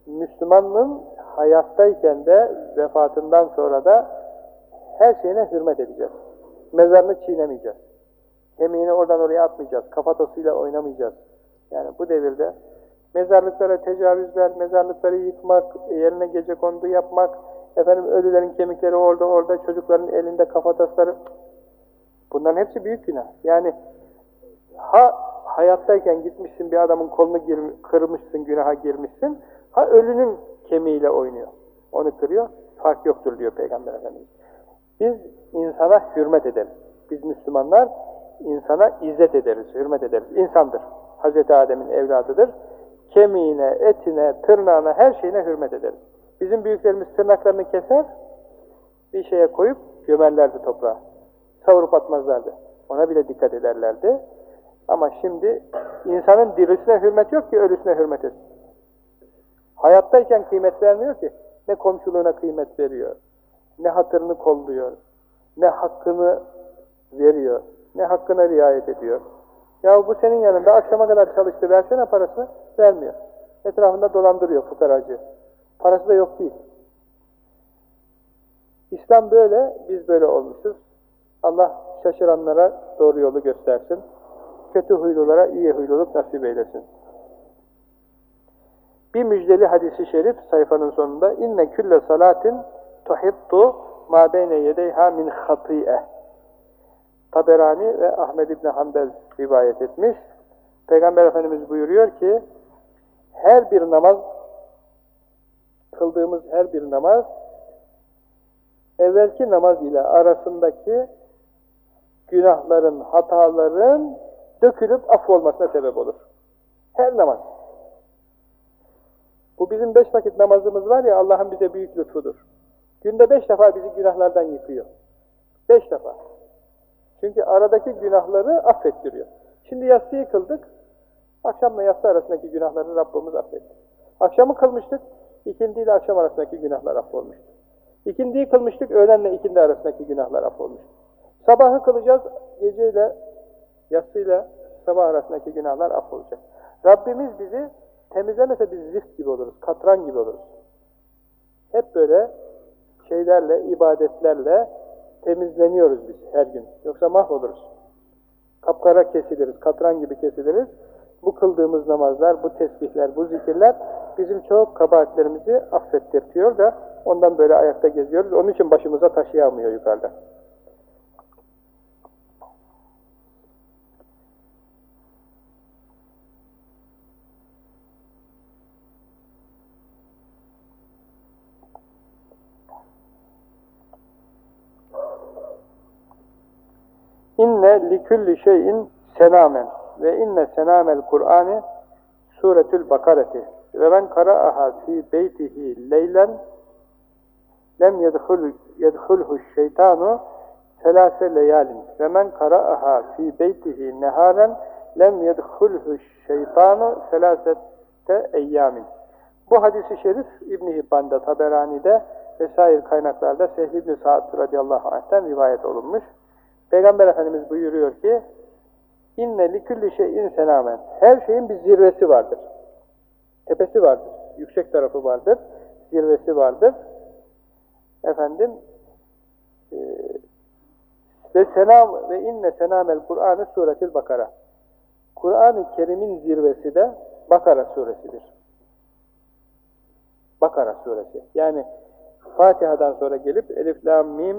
Müslümanın hayattayken de vefatından sonra da her şeyine hürmet edeceğiz. Mezarını çiğnemeyeceğiz. Kemiğini oradan oraya atmayacağız. Kafatasıyla oynamayacağız. Yani bu devirde mezarlıklara tecavüzler, mezarlıkları yıkmak, yerine gece kondu yapmak, efendim ölülerin kemikleri orada orada, çocukların elinde kafatasları bunların hepsi büyük günah. Yani ha hayattayken gitmişsin bir adamın kolunu kırmışsın, günaha girmişsin, ha ölünün kemiğiyle oynuyor. Onu kırıyor, fark yoktur diyor Peygamber Efendimiz. Biz insana hürmet ederiz. Biz Müslümanlar insana izzet ederiz, hürmet ederiz. İnsandır. Hz. Adem'in evladıdır. Kemiğine, etine, tırnağına, her şeyine hürmet ederiz. Bizim büyüklerimiz tırnaklarını keser, bir şeye koyup gömerlerdi toprağa. Savurup atmazlardı. Ona bile dikkat ederlerdi. Ama şimdi insanın dirisine hürmet yok ki ölüsüne hürmet etsin. Hayattayken kıymet vermiyor ki. Ne komşuluğuna kıymet veriyor, ne hatırını kolluyor, ne hakkını veriyor, ne hakkına riayet ediyor. Ya bu senin yanında akşama kadar çalıştı, versene parasını, vermiyor. Etrafında dolandırıyor fukaracı. Parası da yok değil. İslam böyle, biz böyle olmuşuz. Allah şaşıranlara doğru yolu göstersin. Kötü huylulara iyi huyluluk nasip eylesin. Bir müjdeli hadisi şerif sayfanın sonunda inne külle salatin tuhittu ma beyne yedeyha min hati'e Taberani ve Ahmed İbni Hanbel rivayet etmiş. Peygamber Efendimiz buyuruyor ki her bir namaz kıldığımız her bir namaz evvelki namaz ile arasındaki günahların, hataların dökülüp affolmasına sebep olur. Her namaz. Bu bizim beş vakit namazımız var ya Allah'ın bize büyük lütfudur. Günde beş defa bizi günahlardan yıkıyor. Beş defa. Çünkü aradaki günahları affettiriyor. Şimdi yatsıyı kıldık. Akşamla yatsı arasındaki günahları Rabbimiz affetti. Akşamı kılmıştık. İkindi ile akşam arasındaki günahlar affolmuştu. İkindiyi kılmıştık. Öğlenle ikindi arasındaki günahlar affolmuştu. Sabahı kılacağız. Geceyle yatsıyla sabah arasındaki günahlar affolacak. Rabbimiz bizi temizlemese biz zift gibi oluruz. Katran gibi oluruz. Hep böyle şeylerle, ibadetlerle temizleniyoruz biz her gün. Yoksa mahvoluruz. Kapkara kesiliriz, katran gibi kesiliriz. Bu kıldığımız namazlar, bu tesbihler, bu zikirler bizim çok kabahatlerimizi affettirtiyor da ondan böyle ayakta geziyoruz. Onun için başımıza taşıyamıyor yukarıda. İnne likulli şeyin senamen ve inne senamel Kur'an'ı suretül bakareti ve men kara'aha fi beytihi leylen lem yedhul yedhulhu şeytanu selase leyalin ve men kara'aha fi beytihi neharen lem yedhulhu şeytanu selasette eyyamin. Bu hadisi şerif İbn Hibban'da, Taberani'de vesaire kaynaklarda Sehl ibn Sa'd radıyallahu anh'ten rivayet olunmuş. Peygamber Efendimiz buyuruyor ki inne likülli şeyin senamen. Her şeyin bir zirvesi vardır. Tepesi vardır. Yüksek tarafı vardır. Zirvesi vardır. Efendim e, ve senam ve inne senamel Kur'an'ı suretil Bakara. Kur'an-ı Kerim'in zirvesi de Bakara suresidir. Bakara suresi. Yani Fatiha'dan sonra gelip Elif, Lam, Mim,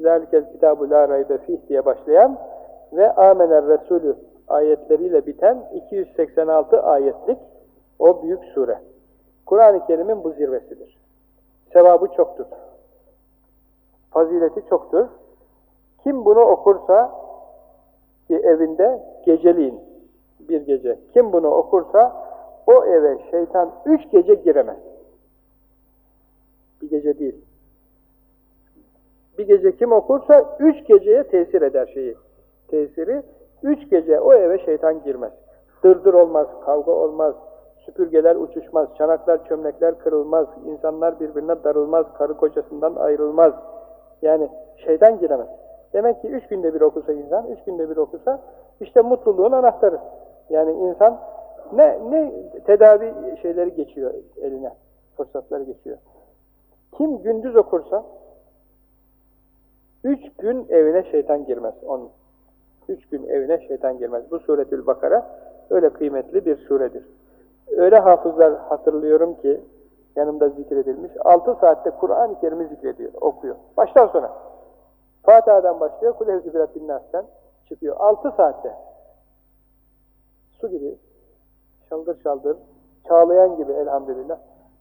Zalikel Kitabu La Raybe Fih diye başlayan ve Amener Resulü ayetleriyle biten 286 ayetlik o büyük sure. Kur'an-ı Kerim'in bu zirvesidir. Sevabı çoktur. Fazileti çoktur. Kim bunu okursa ki evinde geceliğin bir gece kim bunu okursa o eve şeytan üç gece giremez. Bir gece değil. Bir gece kim okursa üç geceye tesir eder şeyi. Tesiri üç gece o eve şeytan girmez. Dırdır olmaz, kavga olmaz, süpürgeler uçuşmaz, çanaklar, çömlekler kırılmaz, insanlar birbirine darılmaz, karı kocasından ayrılmaz. Yani şeytan giremez. Demek ki üç günde bir okusa insan, üç günde bir okusa işte mutluluğun anahtarı. Yani insan ne, ne tedavi şeyleri geçiyor eline, fırsatları geçiyor. Kim gündüz okursa üç gün evine şeytan girmez onun. Üç gün evine şeytan girmez. Bu suretül Bakara öyle kıymetli bir suredir. Öyle hafızlar hatırlıyorum ki yanımda zikredilmiş. Altı saatte Kur'an-ı Kerim'i zikrediyor, okuyor. Baştan sona. Fatiha'dan başlıyor, Kulevzi Biratin Nas'tan çıkıyor. Altı saatte. Su gibi, şaldır şaldır, çağlayan gibi elhamdülillah.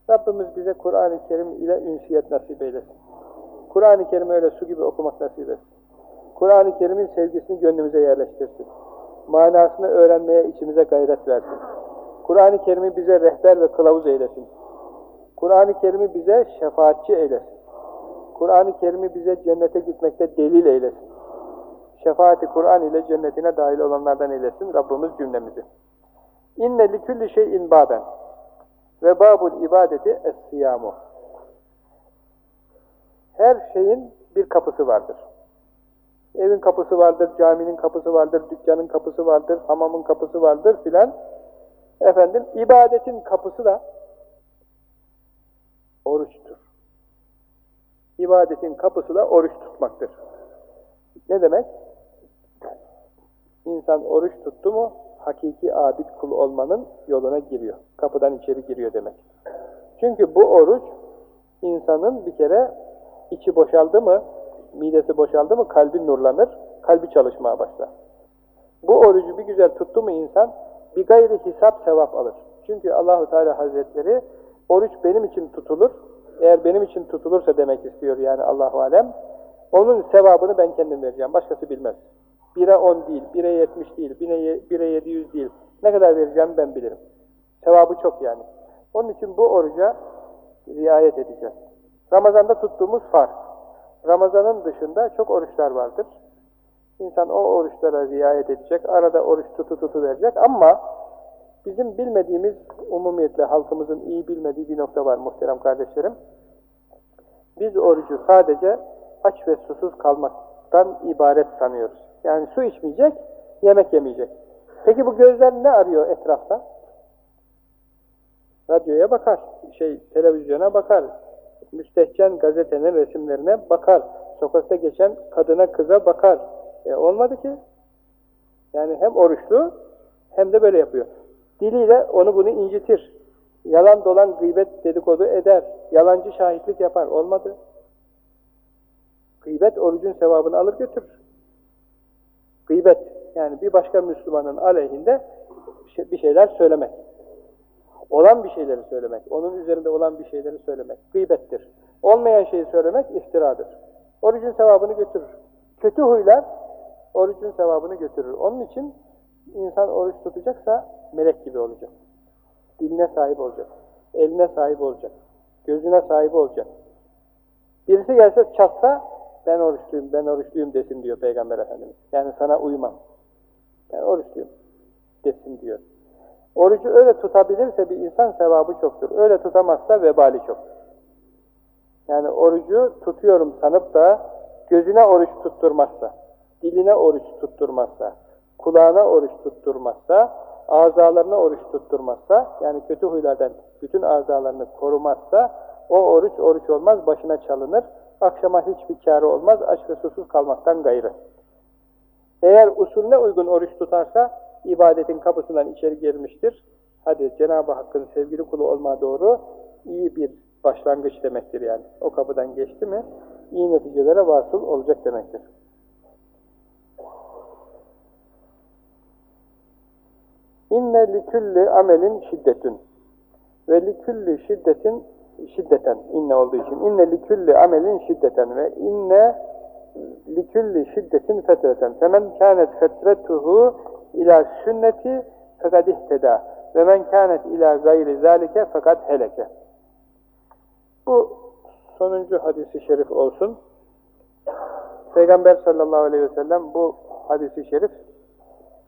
Rabbimiz bize Kur'an-ı Kerim ile ünsiyet nasip eylesin. Kur'an-ı Kerim'i öyle su gibi okumak nasip etsin. Kur'an-ı Kerim'in sevgisini gönlümüze yerleştirsin. Manasını öğrenmeye içimize gayret versin. Kur'an-ı Kerim'i bize rehber ve kılavuz eylesin. Kur'an-ı Kerim'i bize şefaatçi eylesin. Kur'an-ı Kerim'i bize cennete gitmekte delil eylesin. Şefaati Kur'an ile cennetine dahil olanlardan eylesin Rabbimiz cümlemizi. İnne likülli şeyin baben ve babul ibadeti es-siyamu. Her şeyin bir kapısı vardır. Evin kapısı vardır, caminin kapısı vardır, dükkanın kapısı vardır, hamamın kapısı vardır filan. Efendim, ibadetin kapısı da oruçtur. İbadetin kapısı da oruç tutmaktır. Ne demek? İnsan oruç tuttu mu, hakiki abid kul olmanın yoluna giriyor. Kapıdan içeri giriyor demek. Çünkü bu oruç, insanın bir kere içi boşaldı mı, midesi boşaldı mı kalbi nurlanır, kalbi çalışmaya başlar. Bu orucu bir güzel tuttu mu insan, bir gayri hesap sevap alır. Çünkü Allahu Teala Hazretleri oruç benim için tutulur, eğer benim için tutulursa demek istiyor yani Allahu Alem, onun sevabını ben kendim vereceğim, başkası bilmez. Bire on değil, bire yetmiş değil, bire yedi yüz değil, ne kadar vereceğim ben bilirim. Sevabı çok yani. Onun için bu oruca riayet edeceğiz. Ramazanda tuttuğumuz farz. Ramazanın dışında çok oruçlar vardır. İnsan o oruçlara riayet edecek, arada oruç tutu tutu verecek ama bizim bilmediğimiz, umumiyetle halkımızın iyi bilmediği bir nokta var muhterem kardeşlerim. Biz orucu sadece aç ve susuz kalmaktan ibaret sanıyoruz. Yani su içmeyecek, yemek yemeyecek. Peki bu gözler ne arıyor etrafta? Radyoya bakar, şey televizyona bakar, müstehcen gazetenin resimlerine bakar, sokakta geçen kadına kıza bakar. E, olmadı ki. Yani hem oruçlu hem de böyle yapıyor. Diliyle onu bunu incitir. Yalan dolan gıybet dedikodu eder. Yalancı şahitlik yapar. Olmadı. Gıybet orucun sevabını alır götürür. Gıybet yani bir başka Müslümanın aleyhinde bir şeyler söylemek. Olan bir şeyleri söylemek, onun üzerinde olan bir şeyleri söylemek gıybettir. Olmayan şeyi söylemek iftiradır. Orucun sevabını götürür. Kötü huylar orucun sevabını götürür. Onun için insan oruç tutacaksa melek gibi olacak. Diline sahip olacak. Eline sahip olacak. Gözüne sahip olacak. Birisi gelse çatsa ben oruçluyum, ben oruçluyum desin diyor Peygamber Efendimiz. Yani sana uymam. Ben oruçluyum. desin diyor. Orucu öyle tutabilirse bir insan sevabı çoktur. Öyle tutamazsa vebali çok. Yani orucu tutuyorum sanıp da gözüne oruç tutturmazsa, diline oruç tutturmazsa, kulağına oruç tutturmazsa, azalarına oruç tutturmazsa, yani kötü huylardan bütün azalarını korumazsa, o oruç oruç olmaz, başına çalınır, akşama hiçbir kârı olmaz, aç ve susuz kalmaktan gayrı. Eğer usulüne uygun oruç tutarsa, ibadetin kapısından içeri girmiştir. Hadi Cenab-ı Hakk'ın sevgili kulu olma doğru iyi bir başlangıç demektir yani. O kapıdan geçti mi, iyi neticelere vasıl olacak demektir. İnne likülli amelin şiddetün ve likülli şiddetin şiddeten inne olduğu için inne likülli amelin şiddeten ve inne likülli şiddetin fetreten femen kânet fetretuhu ila sünneti fekad ihteda ve men kânet ila gayri zâlike fakat heleke bu sonuncu hadisi şerif olsun Peygamber sallallahu aleyhi ve sellem bu hadisi şerif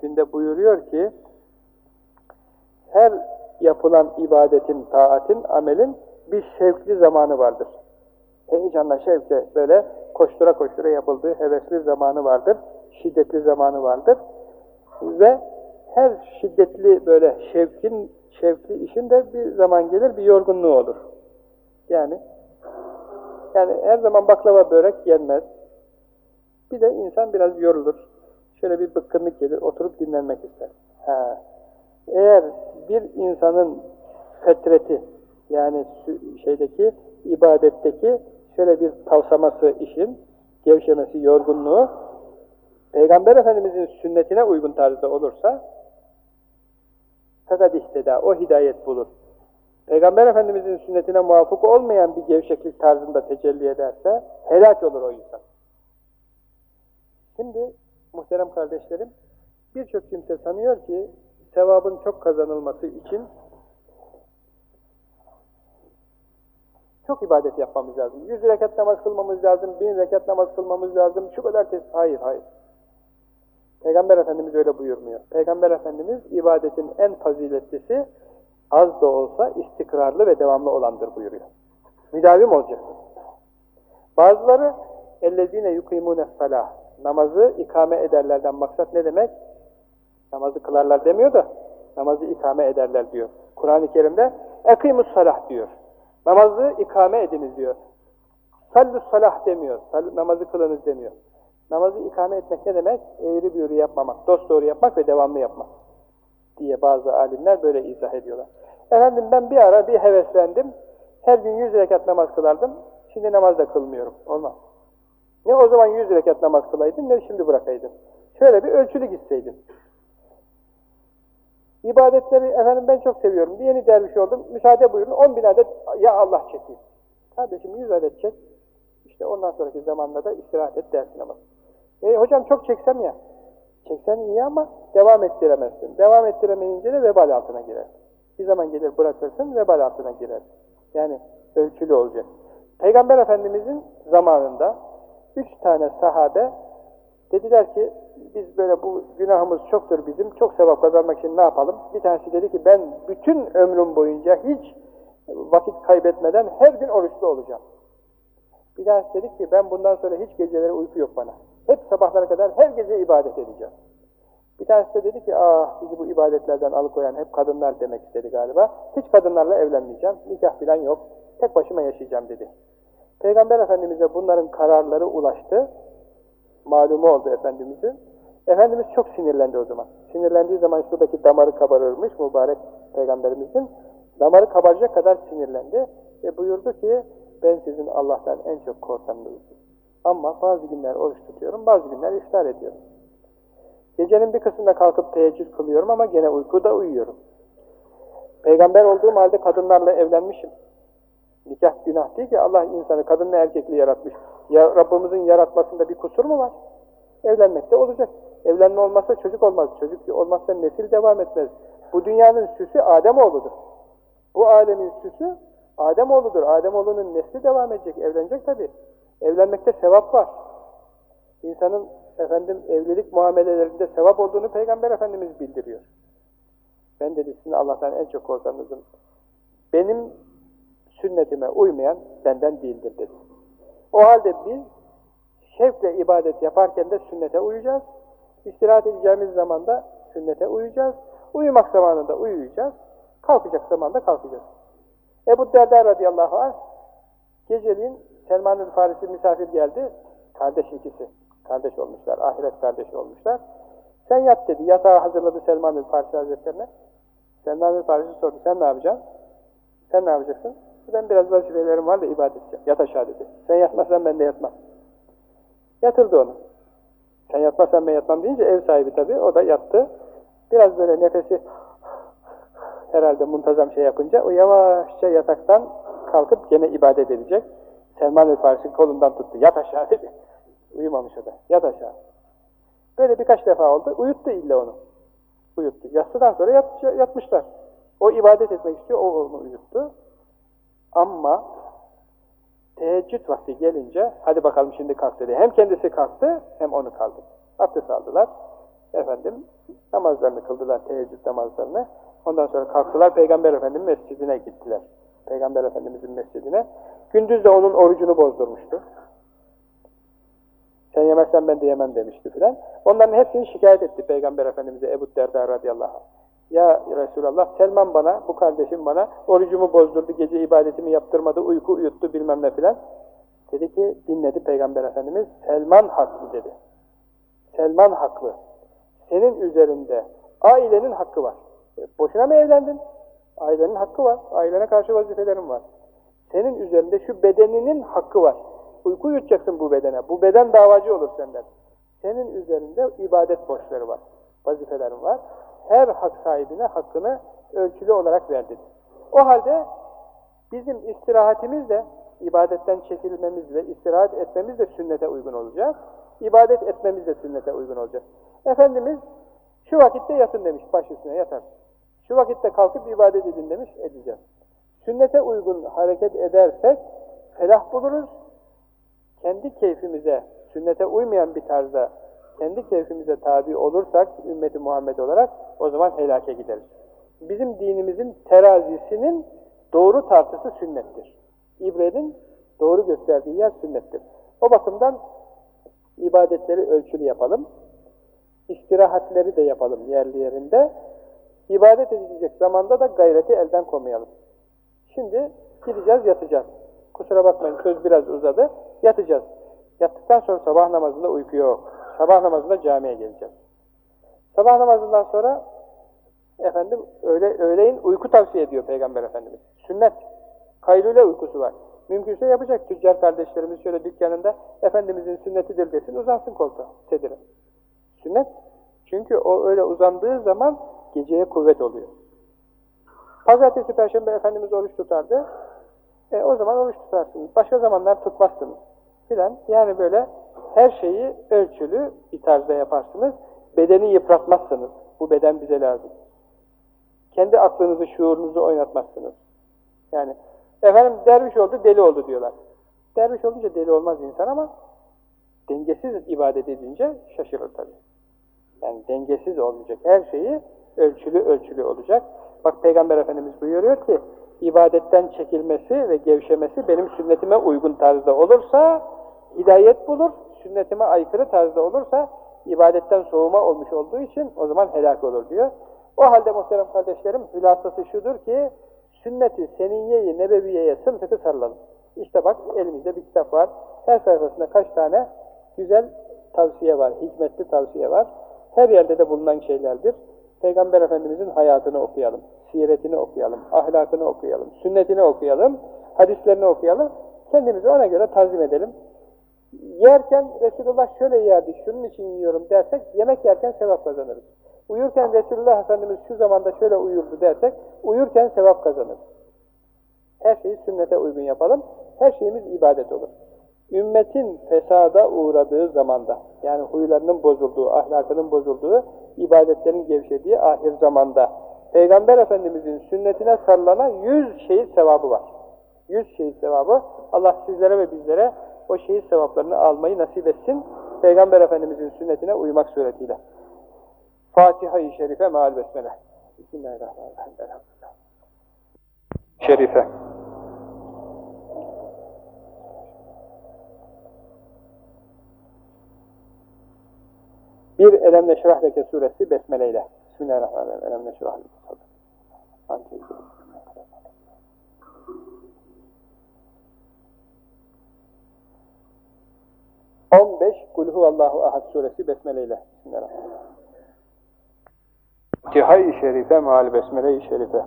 dinde buyuruyor ki her yapılan ibadetin, taatin, amelin bir şevkli zamanı vardır. Heyecanla, şevkle böyle koştura koştura yapıldığı hevesli zamanı vardır, şiddetli zamanı vardır. Ve her şiddetli böyle şevkin, şevkli işin de bir zaman gelir, bir yorgunluğu olur. Yani yani her zaman baklava börek yenmez. Bir de insan biraz yorulur. Şöyle bir bıkkınlık gelir, oturup dinlenmek ister. Ha. Eğer bir insanın fetreti, yani şeydeki, ibadetteki şöyle bir tavsaması işin, gevşemesi, yorgunluğu, Peygamber Efendimizin sünnetine uygun tarzda olursa, fakat ihtida, o hidayet bulur. Peygamber Efendimizin sünnetine muvafık olmayan bir gevşeklik tarzında tecelli ederse, helak olur o insan. Şimdi, muhterem kardeşlerim, birçok kimse sanıyor ki, sevabın çok kazanılması için çok ibadet yapmamız lazım. Yüz rekat namaz kılmamız lazım, bin rekat namaz kılmamız lazım, şu kadar tez... Hayır, hayır. Peygamber Efendimiz öyle buyurmuyor. Peygamber Efendimiz ibadetin en faziletlisi az da olsa istikrarlı ve devamlı olandır buyuruyor. Müdavim olacaksın. Bazıları ellezine yukimune salah namazı ikame ederlerden maksat ne demek? Namazı kılarlar demiyor da namazı ikame ederler diyor. Kur'an-ı Kerim'de ekimus salah diyor. Namazı ikame ediniz diyor. Sallus salah demiyor. Sal namazı kılınız demiyor. Namazı ikame etmek ne demek? Eğri büğrü yapmamak, dost doğru yapmak ve devamlı yapmak diye bazı alimler böyle izah ediyorlar. Efendim ben bir ara bir heveslendim. Her gün yüz rekat namaz kılardım. Şimdi namaz da kılmıyorum. Olmaz. Ne o zaman yüz rekat namaz kılaydın ne şimdi bırakaydın. Şöyle bir ölçülü gitseydin. İbadetleri efendim ben çok seviyorum. Bir yeni derviş oldum. Müsaade buyurun. 10 bin adet ya Allah çekeyim. Kardeşim 100 adet çek. İşte ondan sonraki zamanda da istirahat et dersin ama. E hocam çok çeksem ya. Çeksen iyi ama devam ettiremezsin. Devam ettiremeyince de vebal altına girer. Bir zaman gelir bırakırsın vebal altına girer. Yani ölçülü olacak. Peygamber Efendimizin zamanında üç tane sahabe dediler ki biz böyle bu günahımız çoktur bizim, çok sevap kazanmak için ne yapalım? Bir tanesi dedi ki ben bütün ömrüm boyunca hiç vakit kaybetmeden her gün oruçlu olacağım. Bir tanesi dedi ki ben bundan sonra hiç geceleri uyku yok bana. Sabahlara kadar her gece ibadet edeceğim. Bir tanesi de dedi ki ah bizi bu ibadetlerden alıkoyan hep kadınlar demek istedi galiba. Hiç kadınlarla evlenmeyeceğim, nikah falan yok, tek başıma yaşayacağım dedi. Peygamber Efendimiz'e bunların kararları ulaştı. Malumu oldu Efendimiz'in. Efendimiz çok sinirlendi o zaman. Sinirlendiği zaman şuradaki damarı kabarırmış mübarek Peygamberimizin. Damarı kabaracak kadar sinirlendi. Ve buyurdu ki ben sizin Allah'tan en çok korkanınızım. Ama bazı günler oruç tutuyorum, bazı günler iftar ediyorum. Gecenin bir kısmında kalkıp teheccüd kılıyorum ama gene uykuda uyuyorum. Peygamber olduğum halde kadınlarla evlenmişim. Nikah günah değil ki Allah insanı kadınla erkekli yaratmış. Ya Rabbimizin yaratmasında bir kusur mu var? Evlenmekte olacak. Evlenme olmazsa çocuk olmaz. Çocuk olmazsa nesil devam etmez. Bu dünyanın süsü Ademoğlu'dur. Bu alemin süsü Ademoğlu'dur. Ademoğlu'nun nesli devam edecek. Evlenecek tabi. Evlenmekte sevap var. İnsanın efendim evlilik muamelelerinde sevap olduğunu Peygamber Efendimiz bildiriyor. Ben dedi sizin Allah'tan en çok korkanınızım. Benim sünnetime uymayan benden değildir dedi. O halde biz şevkle ibadet yaparken de sünnete uyacağız. İstirahat edeceğimiz zaman da sünnete uyacağız. Uyumak zamanında uyuyacağız. Kalkacak zamanda kalkacağız. Ebu Derda radıyallahu anh geceliğin Selman-ı Farisi misafir geldi. Kardeş ikisi. Kardeş olmuşlar. Ahiret kardeşi olmuşlar. Sen yat dedi. Yatağı hazırladı Selman-ı Farisi hazretlerine. Selman-ı Farisi sordu. Sen ne yapacaksın? Sen ne yapacaksın? Ben biraz vazifelerim var da ibadet edeceğim. Yat aşağı dedi. Sen yatmazsan ben de yatmam. Yatırdı onu. Sen yatmazsan ben yatmam deyince ev sahibi tabii. O da yattı. Biraz böyle nefesi herhalde muntazam şey yapınca o yavaşça yataktan kalkıp gene ibadet edecek. Selman el Farisi'nin kolundan tuttu. Yat aşağı dedi. Uyumamış o da. Yat aşağı. Böyle birkaç defa oldu. Uyuttu illa onu. Uyuttu. Yatsıdan sonra yat, yatmışlar. O ibadet etmek istiyor. O onu uyuttu. Ama teheccüd vakti gelince hadi bakalım şimdi kalk dedi. Hem kendisi kalktı hem onu kaldı. Abdest aldılar. Efendim namazlarını kıldılar. Teheccüd namazlarını. Ondan sonra kalktılar. Peygamber Efendimiz mescidine gittiler. Peygamber Efendimizin mescidine. Gündüz de onun orucunu bozdurmuştu. Sen yemezsen ben de yemem demişti filan. Onların hepsini şikayet etti Peygamber Efendimiz'e Ebu Derda radıyallahu anh. Ya Resulallah Selman bana, bu kardeşim bana orucumu bozdurdu, gece ibadetimi yaptırmadı, uyku uyuttu bilmem ne filan. Dedi ki dinledi Peygamber Efendimiz Selman haklı dedi. Selman haklı. Senin üzerinde ailenin hakkı var. E, boşuna mı evlendin? Ailenin hakkı var. Ailene karşı vazifelerin var. Senin üzerinde şu bedeninin hakkı var. Uyku uyutacaksın bu bedene. Bu beden davacı olur senden. Senin üzerinde ibadet borçları var. Vazifelerin var. Her hak sahibine hakkını ölçülü olarak verdin. O halde bizim istirahatimiz de ibadetten çekilmemiz ve istirahat etmemiz de sünnete uygun olacak. İbadet etmemiz de sünnete uygun olacak. Efendimiz şu vakitte yatın demiş, baş üstüne yatar. Şu vakitte kalkıp ibadet edin demiş, edeceğiz. Sünnete uygun hareket edersek felah buluruz. Kendi keyfimize, sünnete uymayan bir tarzda kendi keyfimize tabi olursak, ümmeti Muhammed olarak o zaman helake gideriz. Bizim dinimizin terazisinin doğru tartısı sünnettir. İbretin doğru gösterdiği yer sünnettir. O bakımdan ibadetleri ölçülü yapalım. İstirahatleri de yapalım yerli yerinde. İbadet edilecek zamanda da gayreti elden koymayalım. Şimdi gideceğiz, yatacağız. Kusura bakmayın, söz biraz uzadı. Yatacağız. Yattıktan sonra sabah namazında uyku yok. Sabah namazında camiye geleceğiz. Sabah namazından sonra efendim öğle, öğleyin uyku tavsiye ediyor Peygamber Efendimiz. Sünnet. Kaylule uykusu var. Mümkünse yapacak tüccar kardeşlerimiz şöyle dükkanında Efendimizin sünnetidir desin uzansın koltuğa, sedire. Sünnet. Çünkü o öyle uzandığı zaman geceye kuvvet oluyor. Pazartesi, Perşembe Efendimiz oruç tutardı. E, o zaman oruç tutarsınız. Başka zamanlar tutmazsınız. Filan. Yani böyle her şeyi ölçülü bir tarzda yaparsınız. Bedeni yıpratmazsınız. Bu beden bize lazım. Kendi aklınızı, şuurunuzu oynatmazsınız. Yani efendim derviş oldu, deli oldu diyorlar. Derviş olunca deli olmaz insan ama dengesiz ibadet edince şaşırır tabii. Yani dengesiz olmayacak. Her şeyi ölçülü ölçülü olacak. Bak Peygamber Efendimiz buyuruyor ki ibadetten çekilmesi ve gevşemesi benim sünnetime uygun tarzda olursa hidayet bulur, sünnetime aykırı tarzda olursa ibadetten soğuma olmuş olduğu için o zaman helak olur diyor. O halde muhterem kardeşlerim hülasası şudur ki sünneti seniyyeyi nebeviyeye sımsıkı sarılalım. İşte bak elimizde bir kitap var. Her sayfasında kaç tane güzel tavsiye var, hikmetli tavsiye var. Her yerde de bulunan şeylerdir. Peygamber Efendimizin hayatını okuyalım, siretini okuyalım, ahlakını okuyalım, sünnetini okuyalım, hadislerini okuyalım. Kendimizi ona göre tanzim edelim. Yerken Resulullah şöyle yerdi, şunun için yiyorum dersek yemek yerken sevap kazanırız. Uyurken Resulullah Efendimiz şu zamanda şöyle uyurdu dersek uyurken sevap kazanırız. Her şeyi sünnete uygun yapalım. Her şeyimiz ibadet olur. Ümmetin fesada uğradığı zamanda, yani huylarının bozulduğu, ahlakının bozulduğu, ibadetlerin gevşediği ahir zamanda, Peygamber Efendimizin sünnetine sarılana yüz şehit sevabı var. Yüz şehit sevabı. Allah sizlere ve bizlere o şehit sevaplarını almayı nasip etsin. Peygamber Efendimizin sünnetine uymak suretiyle. Fatiha-i Şerife meal besmele. Bismillahirrahmanirrahim. Şerife. Bir Elem Neşrah suresi Besmele ile. Bismillahirrahmanirrahim. Elem Neşrah Leke suresi. 15 Kul huvallahu ahad suresi besmele ile. Bismillahirrahmanirrahim. Tihai şerife meal besmele-i şerife.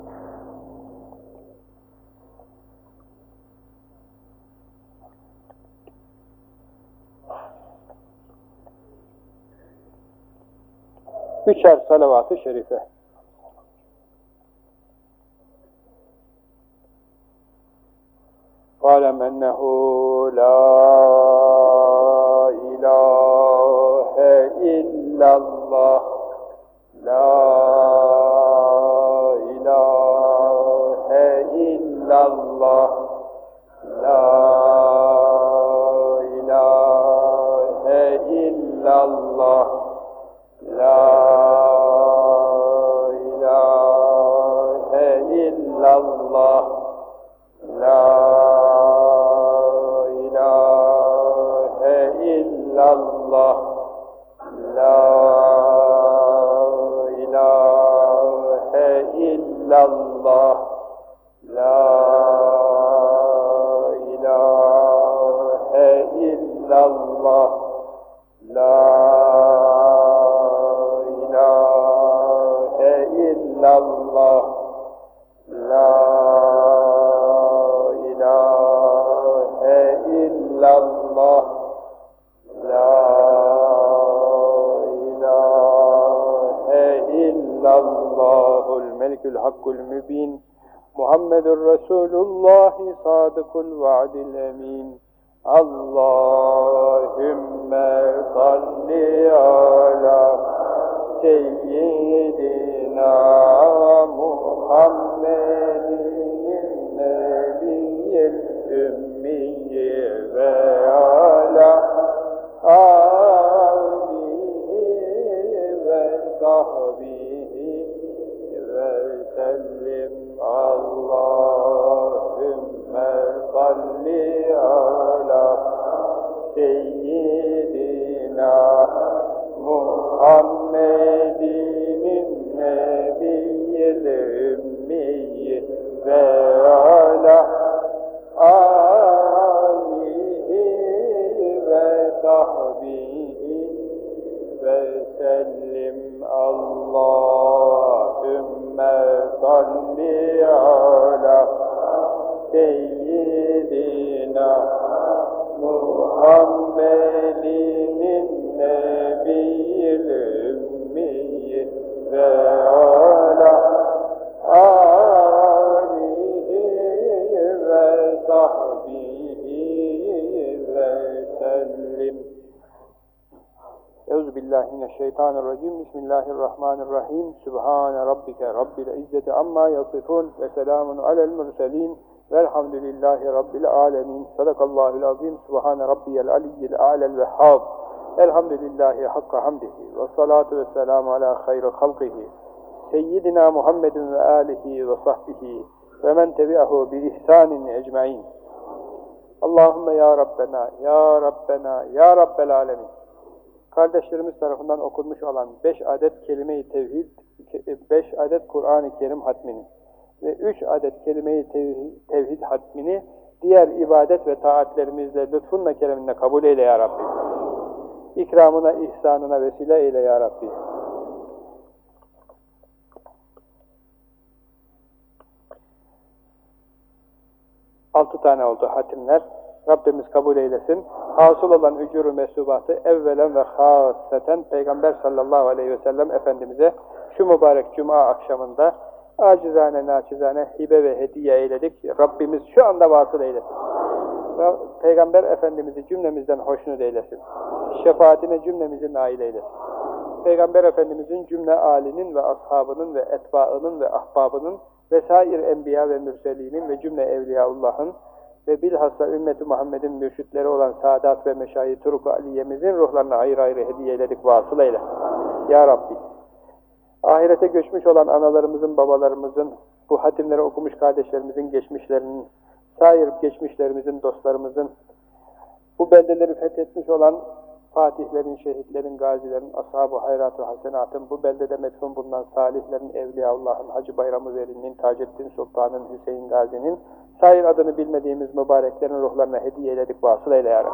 ikişer salavat-ı şerife. Fa'lem ennehu la ilahe illallah La ilahe illallah La ilahe illallah La الله hakkul mübin Muhammedur Resulullah sadıkul vaadil emin. Allahümme salli ala seyyidina Muhammedin صل على سيدنا محمد النبي الأمي Euzubillahimineşşeytanirracim. Bismillahirrahmanirrahim. Sübhane rabbike rabbil izzeti amma yasifun ve selamun alel murselin velhamdülillahi rabbil alemin. Sadakallahul azim. Sübhane rabbiyel aliyyil alel vehhab. Elhamdülillahi hakka hamdihi ve salatu ve selamu ala hayri halkihi. Seyyidina Muhammedin ve alihi ve sahbihi ve men tebi'ahu bi ihsanin ecmain. Allahümme ya Rabbena, ya Rabbena, ya Rabbel alemin. Kardeşlerimiz tarafından okunmuş olan beş adet kelime-i tevhid, beş adet Kur'an-ı Kerim hatmini ve üç adet kelime-i tevhid hatmini diğer ibadet ve taatlerimizle lütfunla kereminle kabul eyle ya Rabbi. İkramına, ihsanına vesile eyle ya Rabbi. Altı tane oldu hatimler. Rabbimiz kabul eylesin. Hasıl olan ücuru mesubatı evvelen ve haseten Peygamber sallallahu aleyhi ve sellem Efendimiz'e şu mübarek cuma akşamında acizane naçizane hibe ve hediye eyledik. Rabbimiz şu anda vasıl eylesin. Peygamber Efendimiz'i cümlemizden hoşnut eylesin. Şefaatine cümlemizi nail eylesin. Peygamber Efendimiz'in cümle alinin ve ashabının ve etbaının ve ahbabının vesair enbiya ve mürselinin ve cümle evliyaullahın ve bilhassa ümmeti Muhammed'in mürşitleri olan Sadat ve Meşayi Turuk-u Aliye'mizin ruhlarına ayrı ayrı hediye eyledik vasıl eyle. Ya Rabbi. ahirete göçmüş olan analarımızın, babalarımızın, bu hatimleri okumuş kardeşlerimizin geçmişlerinin, sair geçmişlerimizin, dostlarımızın, bu beldeleri fethetmiş olan fatihlerin, şehitlerin, gazilerin, ashab-ı hayrat-ı hasenatın, bu beldede metfun bulunan salihlerin, Evliyaullah'ın, Hacı Bayramı Veli'nin, Taceddin Sultan'ın, Hüseyin Gazi'nin, sair adını bilmediğimiz mübareklerin ruhlarına hediye eyledik, vasıl eyle ya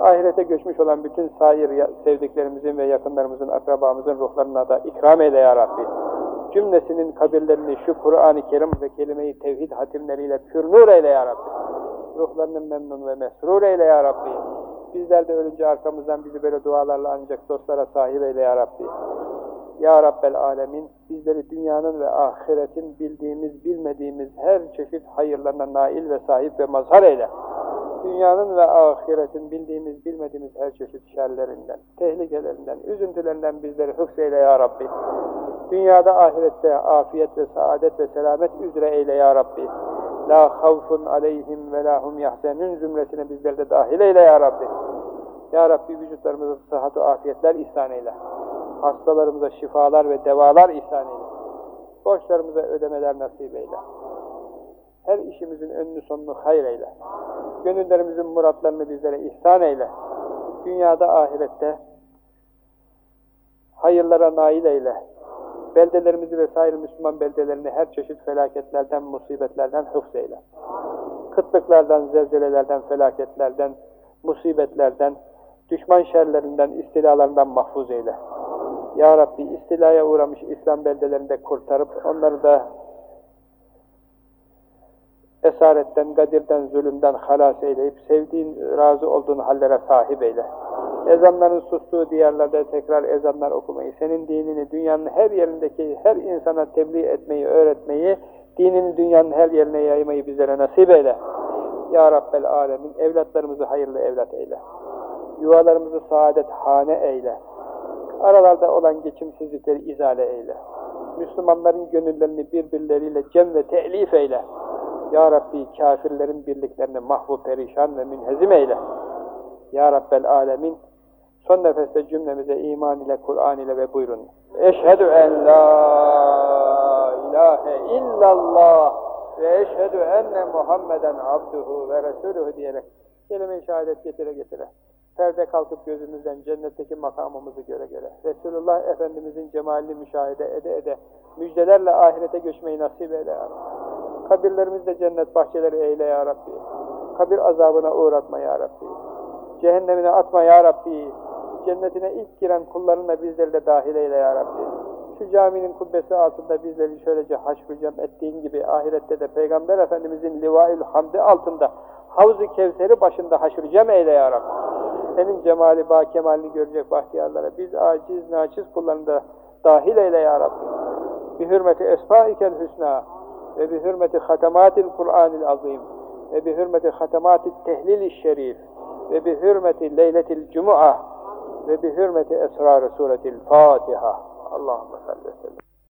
Ahirete göçmüş olan bütün sair sevdiklerimizin ve yakınlarımızın, akrabamızın ruhlarına da ikram eyle ya Rabbi. Cümlesinin kabirlerini şu Kur'an-ı Kerim ve kelime-i tevhid hatimleriyle pür nur eyle ya Rabbi. Ruhlarını memnun ve mesrur eyle ya Rabbi. Bizler de ölünce arkamızdan bizi böyle dualarla ancak dostlara sahip eyle ya Rabbi. Ya Rabbel Alemin, bizleri dünyanın ve ahiretin bildiğimiz, bilmediğimiz her çeşit hayırlarına nail ve sahip ve mazhar eyle. Dünyanın ve ahiretin bildiğimiz, bilmediğimiz her çeşit şerlerinden, tehlikelerinden, üzüntülerinden bizleri hıfzeyle ya Rabbi. Dünyada, ahirette afiyet ve saadet ve selamet üzere eyle ya Rabbi. La havfun aleyhim ve lahum yahzenün zümresine bizleri de dahil eyle ya Rabbi. Ya Rabbi vücutlarımıza sıhhat afiyetler ihsan eyle. Hastalarımıza şifalar ve devalar ihsan eyle. Borçlarımıza ödemeler nasip eyle. Her işimizin önünü sonunu hayır eyle. Gönüllerimizin muratlarını bizlere ihsan eyle. Dünyada ahirette hayırlara nail eyle beldelerimizi vesaire Müslüman beldelerini her çeşit felaketlerden, musibetlerden hıfzeyle. Kıtlıklardan, zelzelelerden, felaketlerden, musibetlerden, düşman şerlerinden, istilalarından mahfuz eyle. Ya Rabbi istilaya uğramış İslam beldelerinde kurtarıp onları da esaretten, gadirden, zulümden halas eyleyip sevdiğin, razı olduğun hallere sahip eyle ezanların sustuğu diyarlarda tekrar ezanlar okumayı, senin dinini dünyanın her yerindeki her insana tebliğ etmeyi, öğretmeyi, dinini dünyanın her yerine yaymayı bizlere nasip eyle. Ya Rabbel Alemin, evlatlarımızı hayırlı evlat eyle. Yuvalarımızı saadet hane eyle. Aralarda olan geçimsizlikleri izale eyle. Müslümanların gönüllerini birbirleriyle cem ve telif eyle. Ya Rabbi kafirlerin birliklerini mahvu perişan ve münhezim eyle. Ya Rabbel Alemin Son nefeste cümlemize iman ile, Kur'an ile ve buyurun. Eşhedü en la ilahe illallah ve eşhedü enne Muhammeden abduhu ve resuluhu diyerek kelime-i şehadet getire getire. Perde kalkıp gözümüzden cennetteki makamımızı göre göre. Resulullah Efendimizin cemalini müşahede ede ede müjdelerle ahirete göçmeyi nasip eyle ya Rabbi. Kabirlerimizde cennet bahçeleri eyle ya Rabbi. Kabir azabına uğratma ya Rabbi. Cehennemine atma ya Rabbi cennetine ilk giren kullarına bizleri de dahil eyle ya Rabbi. Şu caminin kubbesi altında bizleri şöylece haşrıcam ettiğin gibi ahirette de Peygamber Efendimizin livail hamdi altında Havz-ı Kevser'i başında haşrıcam eyle ya Rabbi. Senin cemali, ba kemalini görecek bahtiyarlara biz aciz, naçiz kullarını dahil eyle ya Rabbi. Bi hürmeti esmaikel hüsna ve bi hürmeti hatematil Kur'anil azim ve bi hürmeti hatematil tehlil şerif ve bi hürmeti leyletil cumu'ah ve bi hürmeti esrar suretil Fatiha. Allahumme salli ve sellem.